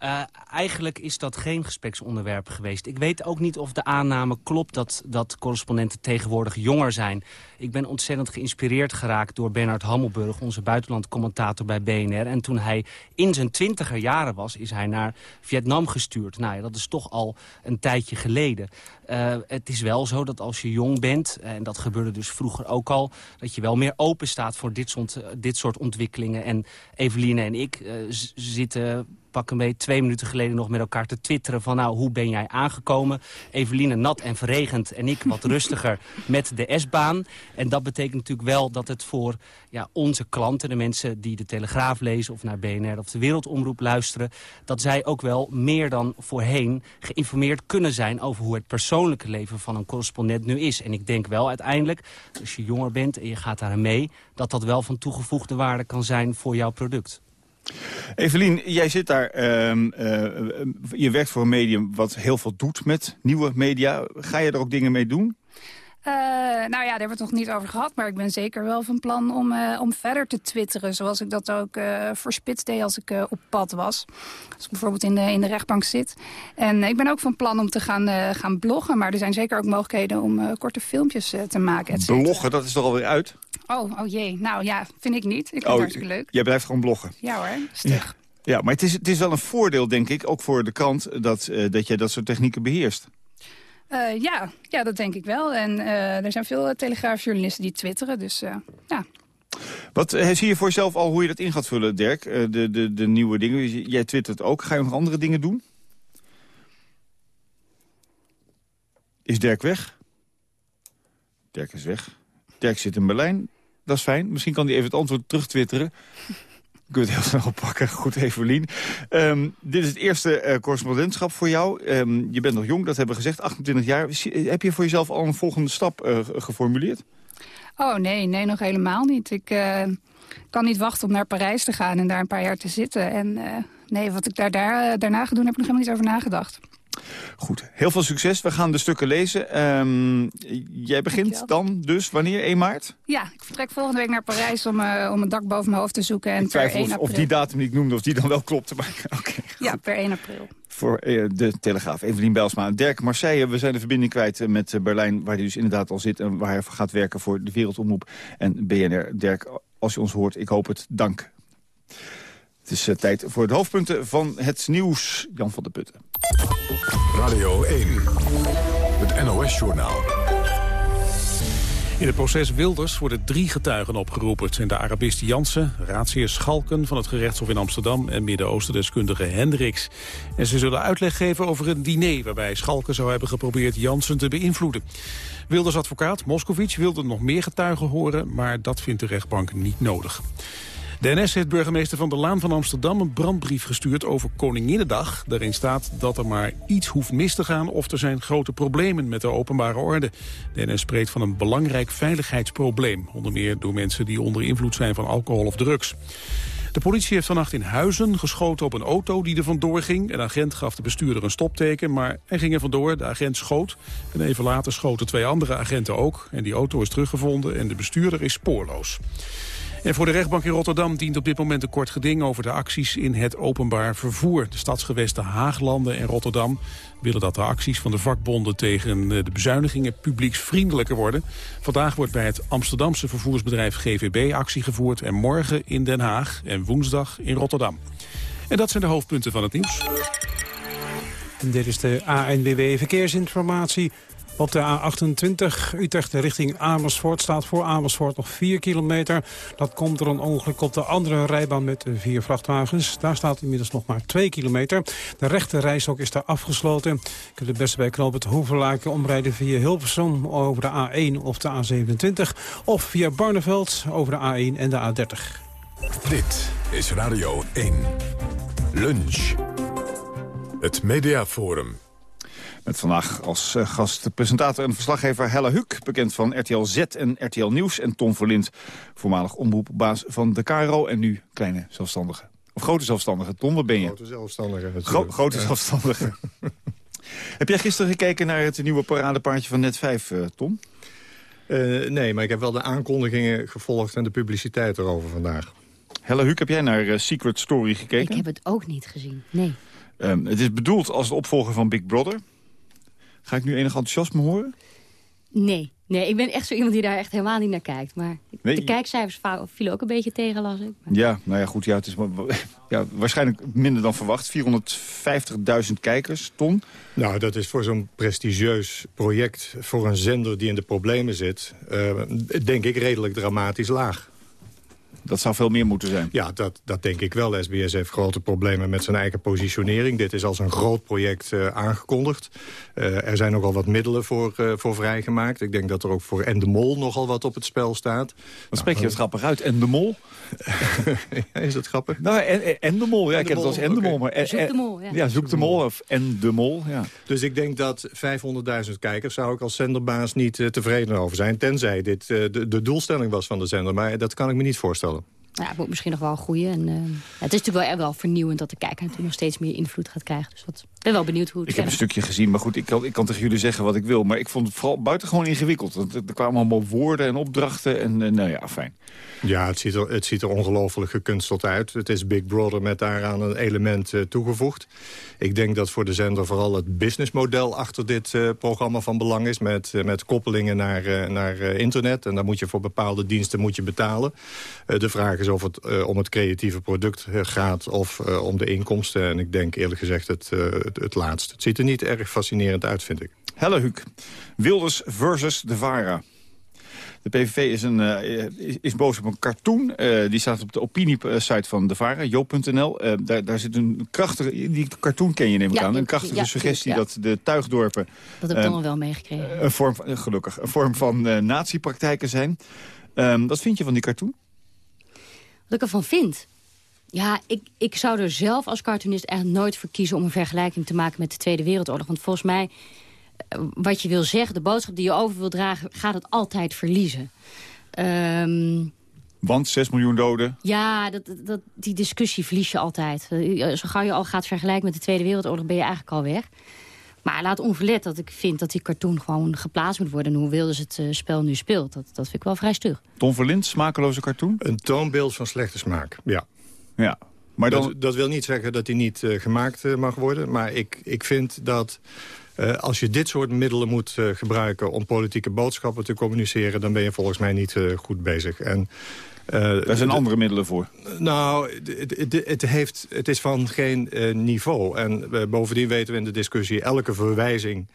Uh, eigenlijk is dat geen gespreksonderwerp geweest. Ik weet ook niet of de aanname klopt dat, dat correspondenten tegenwoordig jonger zijn. Ik ben ontzettend geïnspireerd geraakt door Bernard Hammelburg, onze buitenlandcommentator bij BNR. En toen hij in zijn twintiger jaren was, is hij naar Vietnam gestuurd. Nou ja, dat is toch al een tijdje geleden. Uh, het is wel zo dat als je jong bent, en dat gebeurde dus vroeger ook al... dat je wel meer open staat voor dit soort, dit soort ontwikkelingen. En Eveline en ik zitten pak een beetje twee minuten geleden nog met elkaar te twitteren... van nou, hoe ben jij aangekomen? Eveline nat en verregend en ik wat rustiger met de S-baan. En dat betekent natuurlijk wel dat het voor ja, onze klanten... de mensen die de Telegraaf lezen of naar BNR of de Wereldomroep luisteren... dat zij ook wel meer dan voorheen geïnformeerd kunnen zijn... over hoe het persoonlijke leven van een correspondent nu is. En ik denk wel uiteindelijk, als je jonger bent en je gaat daar mee... dat dat wel van toegevoegde waarde kan zijn voor jouw product. Evelien, jij zit daar, ehm, eh, je werkt voor een medium wat heel veel doet met nieuwe media. Ga je er ook dingen mee doen? Uh, nou ja, daar hebben we het nog niet over gehad. Maar ik ben zeker wel van plan om, uh, om verder te twitteren. Zoals ik dat ook uh, voor Spits deed als ik op pad was. Als ik bijvoorbeeld in de, in de rechtbank zit. En ik ben ook van plan om te gaan, gaan bloggen. Maar er zijn zeker ook mogelijkheden om korte filmpjes te maken. Bloggen, dat is toch alweer uit? Oh, oh jee. Nou ja, vind ik niet. Ik vind oh, het hartstikke leuk. Jij blijft gewoon bloggen? Ja hoor, stug. Ja. ja, maar het is, het is wel een voordeel, denk ik, ook voor de krant... dat, dat jij dat soort technieken beheerst. Uh, ja, ja, dat denk ik wel. En uh, er zijn veel telegraafjournalisten die twitteren, dus ja. Wat zie je voor jezelf al hoe je dat in gaat vullen, Dirk? de, de, de nieuwe dingen. Jij twittert ook. Ga je nog andere dingen doen? Is Dirk weg? Dirk is weg. Dirk zit in Berlijn. Dat is fijn. Misschien kan hij even het antwoord terug twitteren. Kun je het heel snel pakken. Goed, Evelien. Um, dit is het eerste uh, correspondentschap voor jou. Um, je bent nog jong, dat hebben we gezegd, 28 jaar. Heb je voor jezelf al een volgende stap uh, geformuleerd? Oh nee, nee, nog helemaal niet. Ik kan niet wachten om naar Parijs te gaan en daar een paar jaar te zitten. En nee, wat ik daar, daar, daarna ga doen, heb ik nog helemaal niet over nagedacht. Goed, heel veel succes. We gaan de stukken lezen. Um, jij begint dan dus wanneer? 1 maart? Ja, ik vertrek volgende week naar Parijs om, uh, om een dak boven mijn hoofd te zoeken. En ik per 1 april... of, die datum die ik noemde, of die dan wel klopt. Maar, okay, ja, per 1 april. Voor uh, de Telegraaf. Evelien Belsma. Dirk Marseille, we zijn de verbinding kwijt met Berlijn... waar hij dus inderdaad al zit en waar hij gaat werken voor de Wereldomroep en BNR. Dirk, als je ons hoort, ik hoop het. Dank. Het is uh, tijd voor de hoofdpunten van het nieuws. Jan van der Putten. Radio 1, het NOS-journaal. In het proces Wilders worden drie getuigen opgeroepen. Het zijn de Arabist Jansen, raadsheer Schalken van het gerechtshof in Amsterdam... en Midden-Oosten-deskundige Hendricks. En ze zullen uitleg geven over een diner... waarbij Schalken zou hebben geprobeerd Jansen te beïnvloeden. Wilders advocaat Moscovic wilde nog meer getuigen horen... maar dat vindt de rechtbank niet nodig. De NS heeft burgemeester Van der Laan van Amsterdam een brandbrief gestuurd over Koninginnedag. Daarin staat dat er maar iets hoeft mis te gaan of er zijn grote problemen met de openbare orde. De spreekt van een belangrijk veiligheidsprobleem. Onder meer door mensen die onder invloed zijn van alcohol of drugs. De politie heeft vannacht in Huizen geschoten op een auto die er vandoor ging. Een agent gaf de bestuurder een stopteken, maar hij ging er vandoor. De agent schoot en even later schoten twee andere agenten ook. En die auto is teruggevonden en de bestuurder is spoorloos. En voor de rechtbank in Rotterdam dient op dit moment een kort geding over de acties in het openbaar vervoer. De stadsgewesten Haaglanden en Rotterdam willen dat de acties van de vakbonden tegen eh, de bezuinigingen publieksvriendelijker worden. Vandaag wordt bij het Amsterdamse vervoersbedrijf GVB actie gevoerd en morgen in Den Haag en woensdag in Rotterdam. En dat zijn de hoofdpunten van het nieuws. En dit is de ANWB Verkeersinformatie. Op de A28 Utrecht richting Amersfoort staat voor Amersfoort nog 4 kilometer. Dat komt door een ongeluk op de andere rijbaan met vier vrachtwagens. Daar staat inmiddels nog maar 2 kilometer. De rechte rijstok is daar afgesloten. Ik heb de beste bij knoop het Hoeverlaken omrijden via Hilversum over de A1 of de A27. Of via Barneveld over de A1 en de A30. Dit is Radio 1. Lunch. Het Mediaforum. Met vandaag als uh, gast presentator en verslaggever Helle Huuk... bekend van RTL Z en RTL Nieuws. En Tom Verlind, voormalig omroepbaas van de KRO... en nu kleine zelfstandige. Of grote zelfstandige. Tom, wat ben je? Grote zelfstandige. Gro grote ja. zelfstandige. heb jij gisteren gekeken naar het nieuwe paradepaardje van Net 5, uh, Tom? Uh, nee, maar ik heb wel de aankondigingen gevolgd... en de publiciteit erover vandaag. Helle Huuk, heb jij naar Secret Story gekeken? Ik heb het ook niet gezien, nee. Um, het is bedoeld als de opvolger van Big Brother... Ga ik nu enig enthousiasme horen? Nee. Nee, ik ben echt zo iemand die daar echt helemaal niet naar kijkt. Maar nee. de kijkcijfers vielen ook een beetje tegen, las ik. Maar... Ja, nou ja, goed. Ja, het is ja, waarschijnlijk minder dan verwacht. 450.000 kijkers, ton. Nou, dat is voor zo'n prestigieus project... voor een zender die in de problemen zit... Uh, denk ik redelijk dramatisch laag. Dat zou veel meer moeten zijn. Ja, dat, dat denk ik wel. SBS heeft grote problemen met zijn eigen positionering. Dit is als een groot project uh, aangekondigd. Uh, er zijn nogal wat middelen voor, uh, voor vrijgemaakt. Ik denk dat er ook voor En de Mol nogal wat op het spel staat. Wat spreek je het grappig uit? En de Mol? is dat grappig? Nou, en, en de Mol. Ja, ik heb het als En de Mol. Maar, en, zoek de Mol, ja. Ja, zoek de Mol of En de Mol, ja. Dus ik denk dat 500.000 kijkers zou ik als zenderbaas niet tevreden over zijn. Tenzij dit de, de doelstelling was van de zender. Maar dat kan ik me niet voorstellen. Ja, het moet misschien nog wel groeien. En, uh, het is natuurlijk wel, wel vernieuwend dat de kijker natuurlijk nog steeds meer invloed gaat krijgen. Dus dat, ik ben wel benieuwd hoe het Ik heb een stukje gezien, maar goed, ik kan, ik kan tegen jullie zeggen wat ik wil. Maar ik vond het vooral buitengewoon ingewikkeld. Want er kwamen allemaal woorden en opdrachten en uh, nou ja, fijn. Ja, het ziet er, het ziet er ongelooflijk gekunsteld uit. Het is Big Brother met daaraan een element uh, toegevoegd. Ik denk dat voor de zender vooral het businessmodel achter dit uh, programma van belang is. Met, uh, met koppelingen naar, naar internet. En dan moet je voor bepaalde diensten moet je betalen. de vraag is of het om het creatieve product gaat of om de inkomsten. En ik denk eerlijk gezegd het, het, het laatste. Het ziet er niet erg fascinerend uit, vind ik. Helle Huuk, Wilders versus de VARA. De PVV is, een, uh, is boos op een cartoon. Uh, die staat op de opiniesite van de VARA, joop.nl. Uh, daar, daar zit een krachtige... Die cartoon ken je neem ik ja, aan. Een krachtige ja, suggestie ja. dat de tuigdorpen... Dat heb ik dan wel meegekregen. Een vorm van, gelukkig, een vorm van uh, natiepraktijken zijn. Um, wat vind je van die cartoon? Wat ik ervan vind? Ja, ik, ik zou er zelf als cartoonist echt nooit voor kiezen... om een vergelijking te maken met de Tweede Wereldoorlog. Want volgens mij wat je wil zeggen, de boodschap die je over wil dragen... gaat het altijd verliezen. Um, Want 6 miljoen doden? Ja, dat, dat, die discussie verlies je altijd. Zo gauw je al gaat vergelijken met de Tweede Wereldoorlog... ben je eigenlijk al weg. Maar laat onverlet dat ik vind dat die cartoon gewoon geplaatst moet worden. En hoe Wilders het uh, spel nu speelt, dat, dat vind ik wel vrij stug. Tom Verlind, smakeloze cartoon? Een toonbeeld van slechte smaak, ja. Ja, maar dan... dat, dat wil niet zeggen dat hij niet uh, gemaakt uh, mag worden. Maar ik, ik vind dat uh, als je dit soort middelen moet uh, gebruiken om politieke boodschappen te communiceren... dan ben je volgens mij niet uh, goed bezig. En, Daar zijn andere middelen voor. Nou, het, heeft, het is van geen niveau. En bovendien weten we in de discussie elke verwijzing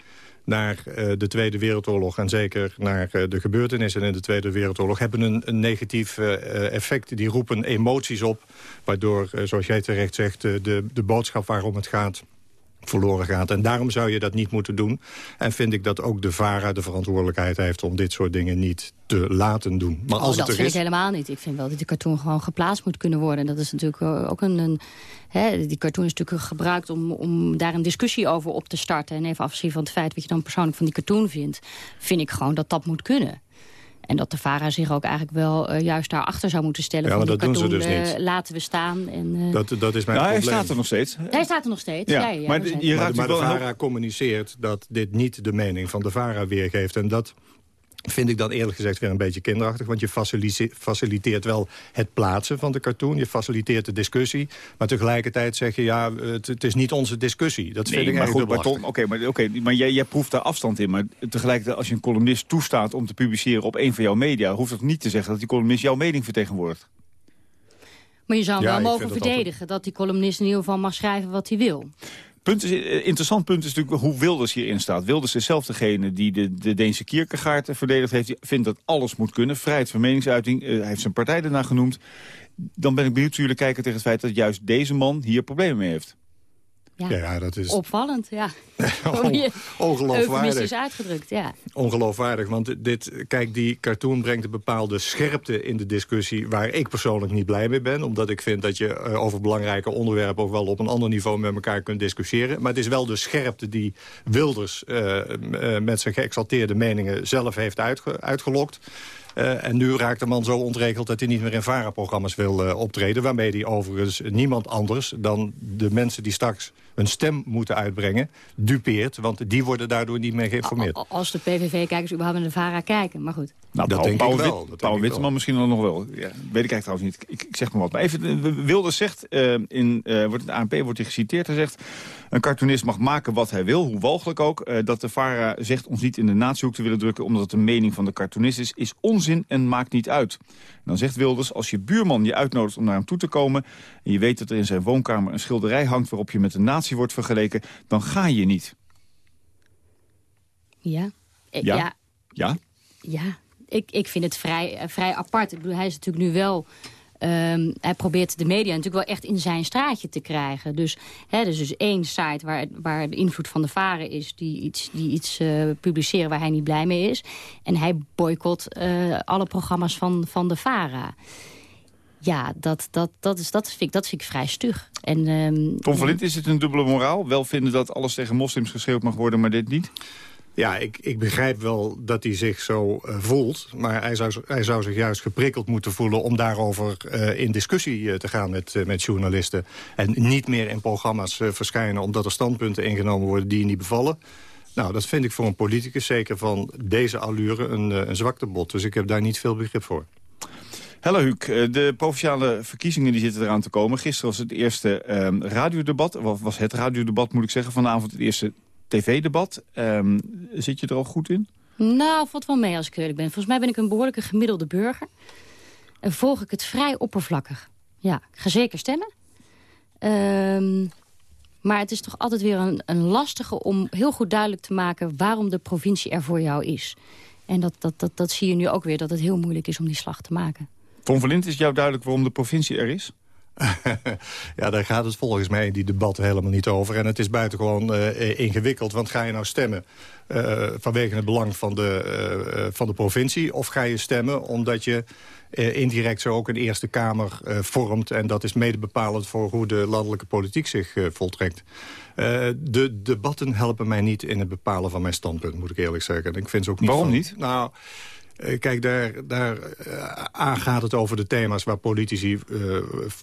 naar uh, de Tweede Wereldoorlog... en zeker naar uh, de gebeurtenissen in de Tweede Wereldoorlog... hebben een, een negatief uh, effect. Die roepen emoties op, waardoor, zoals jij terecht zegt... de, de boodschap waarom het gaat verloren gaat. En daarom zou je dat niet moeten doen. En vind ik dat ook de VARA de verantwoordelijkheid heeft... om dit soort dingen niet te laten doen. Maar als oh, dat het er vind is... ik helemaal niet. Ik vind wel dat die cartoon gewoon geplaatst moet kunnen worden. Dat is natuurlijk ook een... een hè, die cartoon is natuurlijk gebruikt om, om daar een discussie over op te starten. En even afgezien van het feit wat je dan persoonlijk van die cartoon vindt... vind ik gewoon dat dat moet kunnen. En dat de VARA zich ook eigenlijk wel uh, juist daarachter zou moeten stellen. Ja, maar dat doen ze dus uh, niet. Laten we staan. En, uh... dat, dat is mijn probleem. hij staat er nog steeds. Hij staat er nog steeds, ja. ja, ja maar je raakt maar, maar de VARA communiceert dat dit niet de mening van de VARA weergeeft. En dat vind ik dan eerlijk gezegd weer een beetje kinderachtig. Want je faciliteert wel het plaatsen van de cartoon. Je faciliteert de discussie. Maar tegelijkertijd zeg je, ja, het, het is niet onze discussie. Dat nee, vind ik maar goed, maar Oké, okay, maar, okay, maar jij, jij proeft daar afstand in. Maar tegelijkertijd, als je een columnist toestaat om te publiceren op een van jouw media... hoeft dat niet te zeggen dat die columnist jouw mening vertegenwoordigt. Maar je zou hem ja, wel mogen verdedigen. Altijd... Dat die columnist in ieder geval mag schrijven wat hij wil. Punt is, interessant punt is natuurlijk hoe Wilders hierin staat. Wilders is zelf degene die de, de Deense Kierkegaard verdedigd heeft. Die vindt dat alles moet kunnen. Vrijheid van meningsuiting. Uh, hij heeft zijn partij daarna genoemd. Dan ben ik benieuwd jullie kijken tegen het feit dat juist deze man hier problemen mee heeft. Ja, ja, dat is... opvallend, ja. Ongeloofwaardig. is uitgedrukt, ja. Ongeloofwaardig, want dit, kijk, die cartoon brengt een bepaalde scherpte in de discussie... waar ik persoonlijk niet blij mee ben. Omdat ik vind dat je uh, over belangrijke onderwerpen... ook wel op een ander niveau met elkaar kunt discussiëren. Maar het is wel de scherpte die Wilders uh, uh, met zijn geëxalteerde meningen zelf heeft uitge uitgelokt. Uh, en nu raakt de man zo ontregeld dat hij niet meer in VARA-programma's wil uh, optreden. Waarmee hij overigens niemand anders dan de mensen die straks een stem moeten uitbrengen, dupeert. Want die worden daardoor niet meer geïnformeerd. Als de PVV-kijkers überhaupt naar de VARA kijken, maar goed. Nou, dat Paul, denk Paul ik wel. Wit, Paul Witteman misschien nog wel. Ja, weet ik eigenlijk trouwens niet. Ik, ik zeg maar wat. Maar even, Wilders zegt, uh, in uh, wordt het ANP wordt hij geciteerd. Hij zegt, een cartoonist mag maken wat hij wil, hoe walgelijk ook. Uh, dat de VARA zegt ons niet in de natiehoek te willen drukken... omdat het een mening van de cartoonist is, is onzin en maakt niet uit. En dan zegt Wilders, als je buurman je uitnodigt om naar hem toe te komen... en je weet dat er in zijn woonkamer een schilderij hangt... waarop je met een wordt vergeleken, dan ga je niet. Ja. Ik, Ja? ja. Ja? Ja, ik, ik vind het vrij, vrij apart. Ik bedoel, hij is natuurlijk nu wel Ehm, hij probeert de media natuurlijk wel echt in zijn straatje te krijgen. Dus hè, er is dus één site waar, waar de invloed van de varen is... die iets, die iets uh, publiceren waar hij niet blij mee is. En hij boycott uh, alle programma's van, van de VARA. Ja, dat, dat, dat, is, dat, vind ik, dat vind ik vrij stug. En, um, Tom Verlint, is het een dubbele moraal? Wel vinden dat alles tegen moslims geschreeuwd mag worden, maar dit niet? Ja, ik, ik begrijp wel dat hij zich zo uh, voelt. Maar hij zou, hij zou zich juist geprikkeld moeten voelen... om daarover uh, in discussie uh, te gaan met, met journalisten. En niet meer in programma's verschijnen... omdat er standpunten ingenomen worden die je niet bevallen. Nou, dat vind ik voor een politicus, zeker van deze allure, een, een zwaktebod. Dus ik heb daar niet veel begrip voor. Hallo Huuk, de provinciale verkiezingen die zitten eraan te komen. Gisteren was het eerste uh, radiodebat, of was het radiodebat moet ik zeggen. Vanavond het eerste tv-debat. Um, zit je er al goed in? Nou, valt wel mee als ik eerlijk ben. Volgens mij ben ik een behoorlijke gemiddelde burger. En volg ik het vrij oppervlakkig. Ja, ik ga zeker stemmen. Um, maar het is toch altijd weer een, een lastige om heel goed duidelijk te maken... waarom de provincie er voor jou is. En dat, dat, dat, dat zie je nu ook weer, dat het heel moeilijk is om die slag te maken. Tom Verlint, is jou duidelijk waarom de provincie er is? ja, daar gaat het volgens mij in die debat helemaal niet over. En het is buitengewoon uh, ingewikkeld, want ga je nou stemmen... Uh, vanwege het belang van de, uh, van de provincie... of ga je stemmen omdat je indirect zo ook een Eerste Kamer vormt... en dat is mede bepalend voor hoe de landelijke politiek zich voltrekt. de debatten helpen mij niet in het bepalen van mijn standpunt, moet ik eerlijk zeggen. En ik vind ze ook niet Waarom van, niet? Nou... Kijk, daar, daar uh, gaat het over de thema's waar politici uh,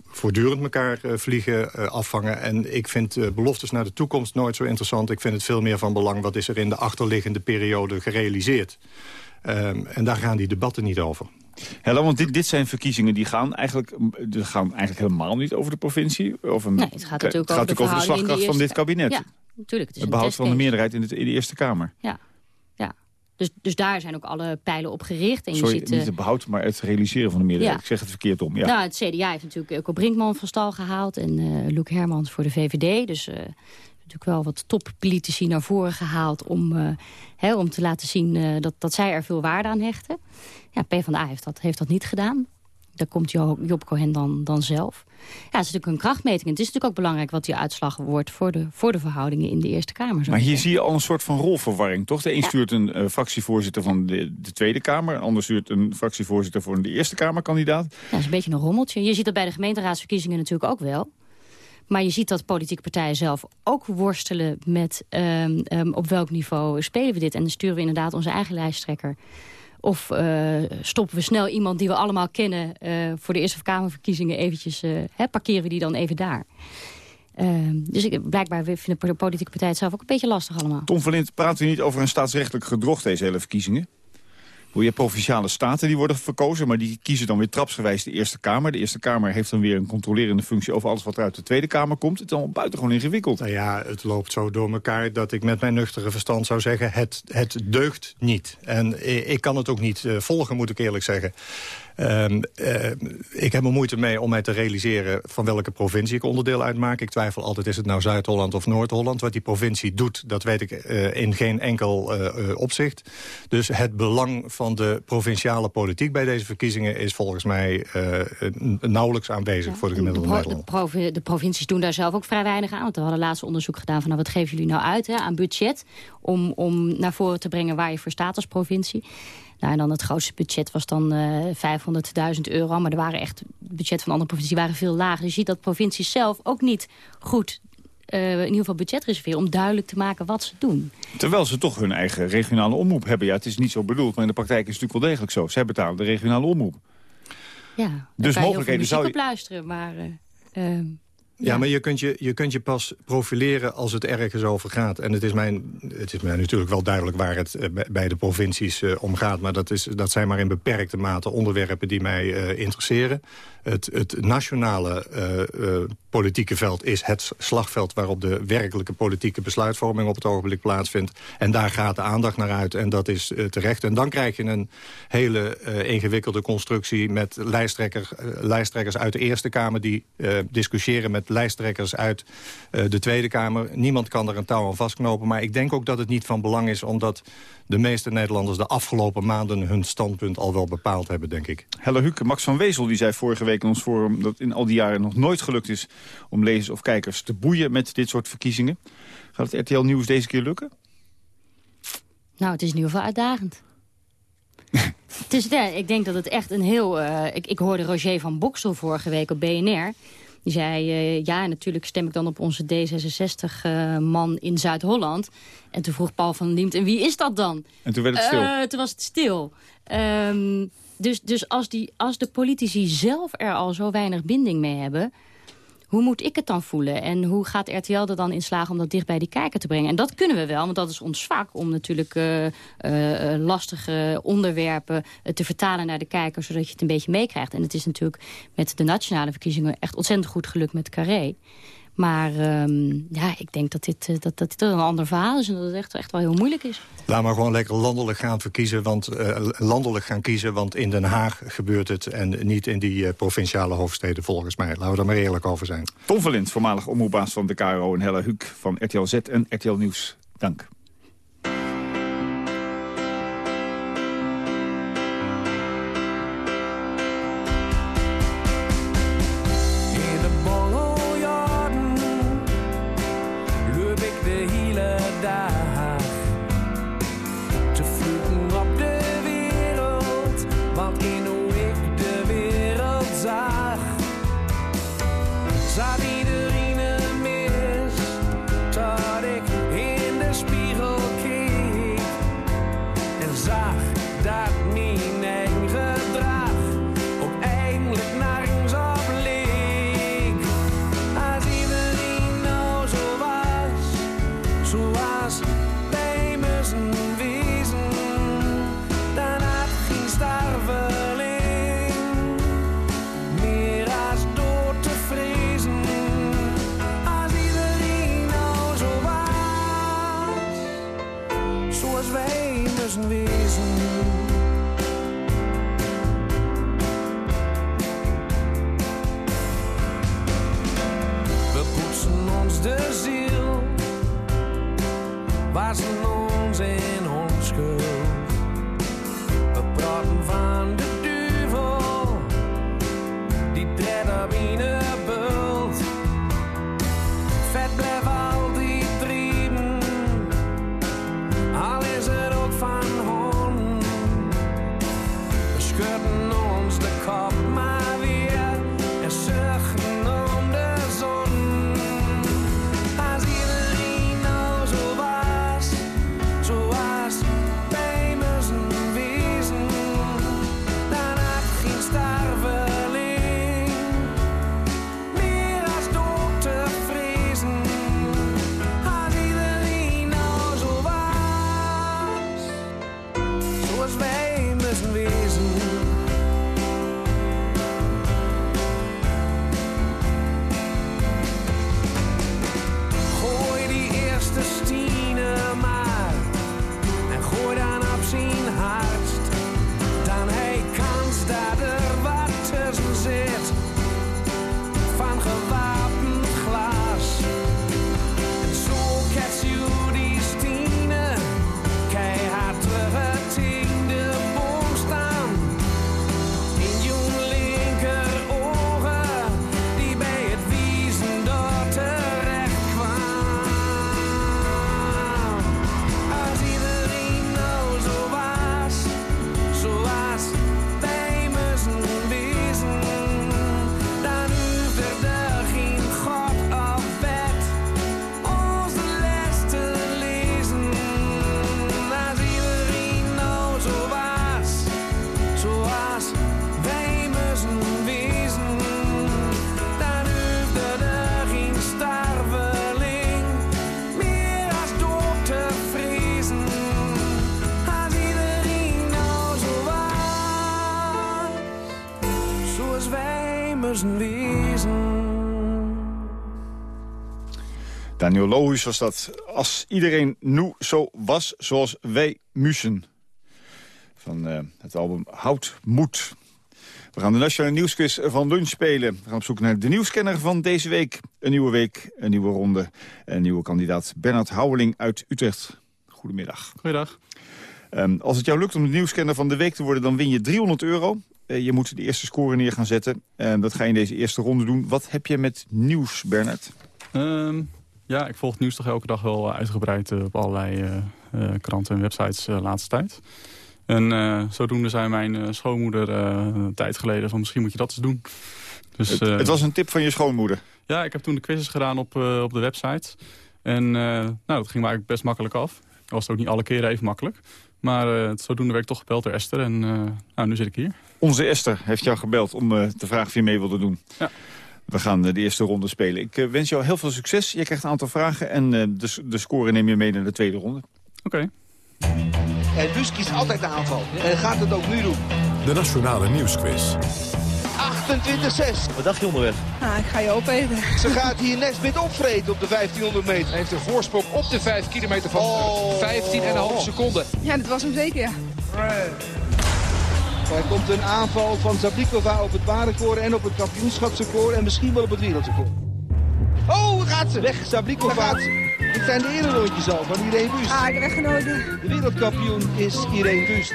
voortdurend elkaar uh, vliegen, afvangen. En ik vind beloftes naar de toekomst nooit zo interessant. Ik vind het veel meer van belang wat is er in de achterliggende periode gerealiseerd. Um, en daar gaan die debatten niet over. Hella, want dit, dit zijn verkiezingen die gaan eigenlijk, die gaan eigenlijk helemaal niet over de provincie. Of een, nee, het gaat natuurlijk het gaat over, de, over de slagkracht van dit kabinet. Ja, natuurlijk. Het, is het behoud van de meerderheid in de, in de Eerste Kamer. Ja. Dus, dus daar zijn ook alle pijlen op gericht. En Sorry, je ziet, niet het behoud, maar het realiseren van de meerderheid. Ja. Ik zeg het verkeerd om. Ja. Nou, het CDA heeft natuurlijk Ilko Brinkman van stal gehaald... en uh, Luc Hermans voor de VVD. Dus uh, natuurlijk wel wat toppolitici naar voren gehaald... om, uh, hè, om te laten zien dat, dat zij er veel waarde aan hechten. Ja, PvdA heeft dat, heeft dat niet gedaan. Daar komt Job Cohen dan, dan zelf. Ja, het is natuurlijk een krachtmeting. Het is natuurlijk ook belangrijk wat die uitslag wordt... voor de, voor de verhoudingen in de Eerste Kamer. Maar hier zie je al een soort van rolverwarring, toch? De een ja. stuurt een uh, fractievoorzitter van de, de, Tweede Kamer... de ander stuurt een fractievoorzitter voor de Eerste Kamerkandidaat. Ja, dat is een beetje een rommeltje. Je ziet dat bij de gemeenteraadsverkiezingen natuurlijk ook wel. Maar je ziet dat politieke partijen zelf ook worstelen met... Um, um, op welk niveau spelen we dit? En dan sturen we inderdaad onze eigen lijsttrekker... Of uh, stoppen we snel iemand die we allemaal kennen... Uh, voor de Eerste Kamerverkiezingen eventjes... Uh, hè, parkeren we die dan even daar. dus ik, blijkbaar vinden de politieke partijen het zelf ook een beetje lastig allemaal. Tom Verlint, praat u niet over een staatsrechtelijk gedrocht deze hele verkiezingen? Je hebt provinciale staten die worden verkozen... maar die kiezen dan weer trapsgewijs de Eerste Kamer. De Eerste Kamer heeft dan weer een controlerende functie... over alles wat er uit de Tweede Kamer komt. Het is allemaal buitengewoon ingewikkeld. Nou ja, het loopt zo door elkaar dat ik met mijn nuchtere verstand zou zeggen... het, het deugt niet. En ik kan het ook niet uh, volgen, moet ik eerlijk zeggen. Um, uh, ik heb er moeite mee om mij te realiseren van welke provincie ik onderdeel uitmaak. Ik twijfel altijd, is het nou Zuid-Holland of Noord-Holland? Wat die provincie doet, dat weet ik uh, in geen enkel uh, opzicht. Dus het belang van de provinciale politiek bij deze verkiezingen... is volgens mij nauwelijks aanwezig ja, voor de gemiddelde de, Nederlander. De, provi de, provincies doen daar zelf ook vrij weinig aan. Want we hadden laatst onderzoek gedaan van... Nou, wat geven jullie nou uit hè, aan budget... Om, om naar voren te brengen waar je voor staat als provincie. Nou, en dan het grootste budget was dan uh, 500.000 euro. Maar er waren echt, het budget van andere provincies waren veel lager. Dus je ziet dat provincies zelf ook niet goed uh, in ieder geval budget reserveren... om duidelijk te maken wat ze doen. Terwijl ze toch hun eigen regionale omroep hebben. Ja, het is niet zo bedoeld, maar in de praktijk is het natuurlijk wel degelijk zo. Zij betalen de regionale omroep. Ja, dus mogelijkheden zou je... op luisteren, maar... Uh, ja, maar je kunt je, je kunt je pas profileren als het ergens over gaat. En het is, mijn, het is mij natuurlijk wel duidelijk waar het uh, bij de provincies uh, om gaat. Maar dat, is, dat zijn maar in beperkte mate onderwerpen die mij uh, interesseren. Het, het nationale politieke veld is het slagveld... waarop de werkelijke politieke besluitvorming op het ogenblik plaatsvindt. En daar gaat de aandacht naar uit en dat is terecht. En dan krijg je een hele ingewikkelde constructie... met lijsttrekker, lijsttrekkers uit de Eerste Kamer... die discussiëren met lijsttrekkers uit de Tweede Kamer. Niemand kan er een touw aan vastknopen. Maar ik denk ook dat het niet van belang is... omdat de meeste Nederlanders de afgelopen maanden hun standpunt al wel bepaald hebben, denk ik. Helle Huke, Max van Wezel, die zei vorige week in ons forum... dat in al die jaren nog nooit gelukt is om lezers of kijkers te boeien met dit soort verkiezingen. Gaat het RTL Nieuws deze keer lukken? Nou, het is in ieder geval uitdagend. dus ja, ik denk dat het echt een heel... Uh, ik, ik hoorde Roger van Boksel vorige week op BNR... Die zei, uh, ja, natuurlijk stem ik dan op onze D66-man uh, in Zuid-Holland. En toen vroeg Paul van Diemt, en wie is dat dan? En toen werd het stil. Uh, toen was het stil. Um, dus dus als, die, als de politici zelf er al zo weinig binding mee hebben hoe moet ik het dan voelen? En hoe gaat RTL er dan in slagen om dat dicht bij die kijker te brengen? En dat kunnen we wel, want dat is ons vak om natuurlijk uh, uh, lastige onderwerpen te vertalen naar de kijker, zodat je het een beetje meekrijgt. En het is natuurlijk met de nationale verkiezingen echt ontzettend goed gelukt met Carré. Maar um, ja, ik denk dat dit, dat, dat dit een ander verhaal is en dat het echt, echt wel heel moeilijk is. Laat maar gewoon lekker landelijk gaan verkiezen, want, uh, landelijk gaan kiezen, want in Den Haag gebeurt het en niet in die uh, provinciale hoofdsteden volgens mij. Laten we er maar eerlijk over zijn. Tom Verlind, voormalig omroepbaas van de KRO en Helle Huuk van RTL Z en RTL Nieuws. Dank. Daniel Lohuis was dat. Als iedereen nu zo was zoals wij mussen. Van uh, het album Hout Moed. We gaan de Nationale Nieuwsquiz van lunch spelen. We gaan op zoek naar de nieuwskenner van deze week. Een nieuwe week, een nieuwe ronde. Een nieuwe kandidaat Bernard Houweling uit Utrecht. Goedemiddag. Goedendag. Um, als het jou lukt om de nieuwskenner van de week te worden... dan win je 300 euro. Uh, je moet de eerste score neer gaan zetten. Uh, dat ga je in deze eerste ronde doen. Wat heb je met nieuws, Bernard? Um, ja, ik volg het nieuws toch elke dag wel uitgebreid... Uh, op allerlei kranten en websites de laatste tijd. En uh, zodoende zei mijn uh, schoonmoeder uh, een tijd geleden van misschien moet je dat eens doen. Dus, het, het, was een tip van je schoonmoeder? Ja, ik heb toen de quizzes gedaan op, op de website. En nou, dat ging me eigenlijk best makkelijk af. Dat was ook niet alle keren even makkelijk. Maar zodoende werd ik toch gebeld door Esther en nou, nu zit ik hier. Onze Esther heeft jou gebeld om te vragen of je mee wilde doen. Ja. We gaan de eerste ronde spelen. Ik wens jou heel veel succes. Je krijgt een aantal vragen en de, de score neem je mee naar de tweede ronde. Oké. Okay. En kiest altijd de aanval. En gaat het ook nu doen. De Nationale Nieuwsquiz. 28-6. Wat dacht je onderweg? Ah, ik ga je opeten. Ze gaat hier Nesbit opvreten op de 1500 meter. Hij heeft een voorsprong op de 5 kilometer van oh. 15,5 seconden. Ja, dat was hem zeker, ja. Er komt een aanval van Zablikova op het baanrecord en op het kampioenschapsrecord en misschien wel op het wereldrecord. Oh, gaat ze! Weg, Zablikova. gaat ze. Dit zijn de eerder rondjes al van Irene Wust. Ah, ik heb weggenomen. De wereldkampioen is Irene Wust.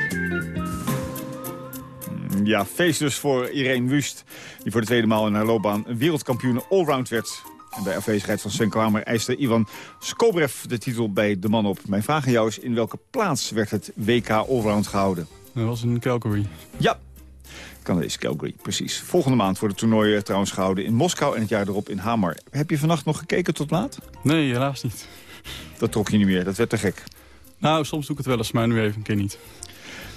Ja, feest dus voor Irene Wust. Die voor de tweede maal in haar loopbaan een wereldkampioen allround werd. En bij afwezigheid van Sven Kramer eiste Ivan Skobrev de titel bij de man op. Mijn vraag aan jou is, in welke plaats werd het WK allround gehouden? Dat was in Calgary. Ja, Canadees Calgary, precies. Volgende maand wordt het toernooi eh, trouwens gehouden in Moskou... en het jaar erop in Hamar. Heb je vannacht nog gekeken tot laat? Nee, helaas niet. Dat trok je niet meer, dat werd te gek. Nou, soms doe ik het wel eens, maar nu even een keer niet.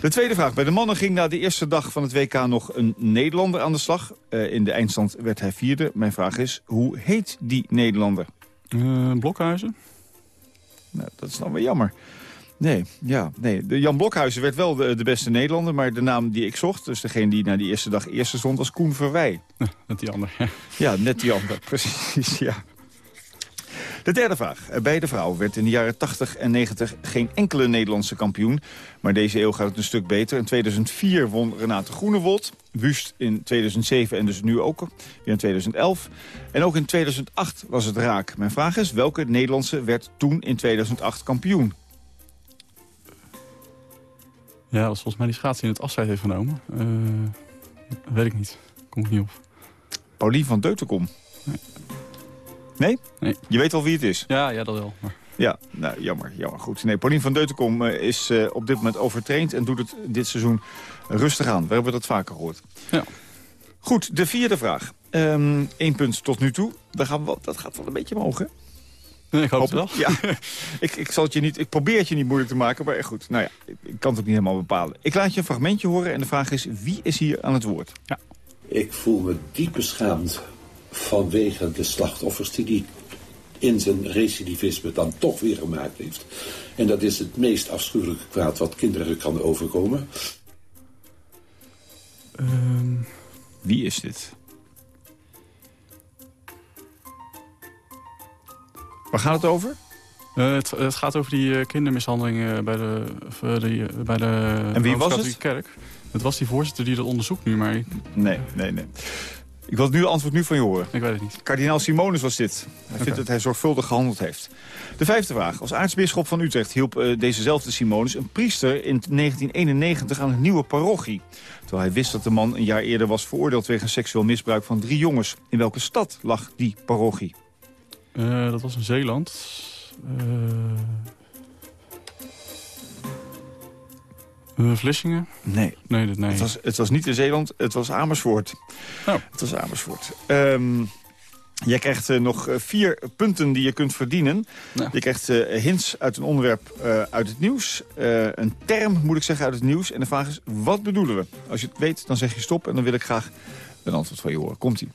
De tweede vraag. Bij de mannen ging na de eerste dag van het WK nog een Nederlander aan de slag. Uh, in de eindstand werd hij vierde. Mijn vraag is, hoe heet die Nederlander? Uh, Blokhuizen. Nou, dat is dan weer jammer. Nee, ja, nee. De Jan Blokhuizen werd wel de, de, beste Nederlander... maar de naam die ik zocht, dus degene die na die eerste dag eerste stond... was Koen Verwij. Net die ander. Ja, net die ander, precies, ja. De derde vraag. Bij de vrouw werd in de jaren 80 en 90 geen enkele Nederlandse kampioen. Maar deze eeuw gaat het een stuk beter. In 2004 won Renate Groenewold. Wust in 2007 en dus nu ook weer in 2011. En ook in 2008 was het raak. Mijn vraag is, welke Nederlandse werd toen in 2008 kampioen? Ja, was volgens mij die schaats die in het afscheid heeft genomen. Uh, weet ik niet. Kom ik niet op. Paulien van Deutenkom. Nee. nee. Nee? Je weet wel wie het is? Ja, ja dat wel. Maar... Ja, nou, jammer, jammer. Goed. Nee, Paulien van Deutenkom uh, is uh, op dit moment overtraind... en doet het dit seizoen rustig aan. We hebben dat vaker gehoord. Ja. Goed, de vierde vraag. Eén um, punt tot nu toe. Dat, gaan we, dat gaat wel een beetje omhoog, hè? Nee, ik hoop, het wel. Ja, ik, ik, zal het je niet, ik probeer het je niet moeilijk te maken, maar goed. Nou ja, ik, ik, kan het ook niet helemaal bepalen. Ik laat je een fragmentje horen en de vraag is, wie is hier aan het woord? Ja. Ik voel me diep beschaamd vanwege de slachtoffers die die in zijn recidivisme dan toch weer gemaakt heeft. En dat is het meest afschuwelijke kwaad wat kinderen kan overkomen. Um, wie is dit? Waar gaat het over? Uh, het, het, gaat over die uh, kindermishandeling bij de, die, bij de en wie was het? kerk. Het was die voorzitter die dat onderzoekt nu, maar... Nee, nee, nee. Ik wil het nu antwoord nu van je horen. Ik weet het niet. Kardinaal Simonus was dit. Hij okay. vindt dat hij zorgvuldig gehandeld heeft. De vijfde vraag. Als aartsbisschop van Utrecht hielp dezezelfde Simonus... een priester in 1991 aan een nieuwe parochie. Terwijl hij wist dat de man een jaar eerder was veroordeeld... wegens seksueel misbruik van drie jongens. In welke stad lag die parochie? Uh, dat was in Zeeland. Uh, Vlissingen? Nee. Nee, dat, nee. Het, was, het was niet in Zeeland, het was Amersfoort. Oh. Het was Amersfoort. Um, jij krijgt uh, nog vier punten die je kunt verdienen. Ja. Je krijgt hints uit een onderwerp uit het nieuws. een term, moet ik zeggen, uit het nieuws. En de vraag is, wat bedoelen we? Als je het weet, dan zeg je stop. En dan wil ik graag een antwoord van je horen. Komt-ie.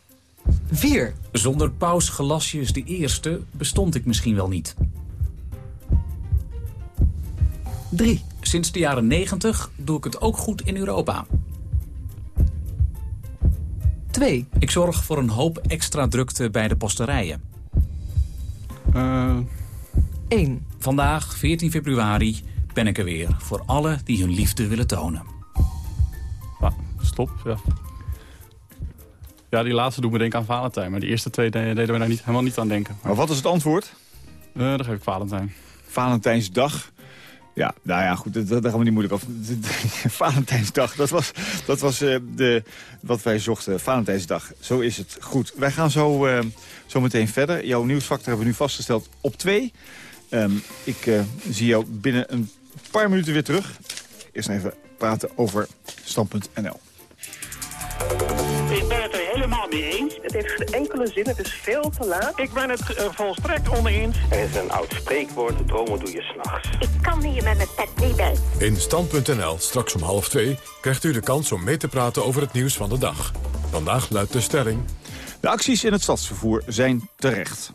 4. Zonder paus Gelasius de eerste bestond ik misschien wel niet. 3. Sinds de jaren 90 doe ik het ook goed in Europa. 2. Ik zorg voor een hoop extra drukte bij de posterijen. Uh... 1. Vandaag, 14 februari, ben ik er weer. Voor alle die hun liefde willen tonen. Ah, stop, ja. Ja, die laatste doen me denken aan Valentijn. Maar die eerste twee deden we daar niet, helemaal niet aan denken. Maar wat is het antwoord? Uh, dan geef ik Valentijn. Valentijnsdag. Ja, nou ja, goed, daar gaan we niet moeilijk over. Valentijnsdag, dat was, dat was uh, de, wat wij zochten. Valentijnsdag, zo is het. Goed, wij gaan zo, uh, zo meteen verder. Jouw nieuwsfactor hebben we nu vastgesteld op twee. Um, ik uh, zie jou binnen een paar minuten weer terug. Eerst even praten over Stand.nl. Helemaal mee eens. Het heeft geen enkele zin, het is veel te laat. Ik ben het uh, volstrekt oneens. Er is een oud spreekwoord, dromen doe je s'nachts. Ik kan hier met mijn pet niet bij. In Stand.nl, straks om half twee, krijgt u de kans om mee te praten over het nieuws van de dag. Vandaag luidt de stelling... De acties in het stadsvervoer zijn terecht.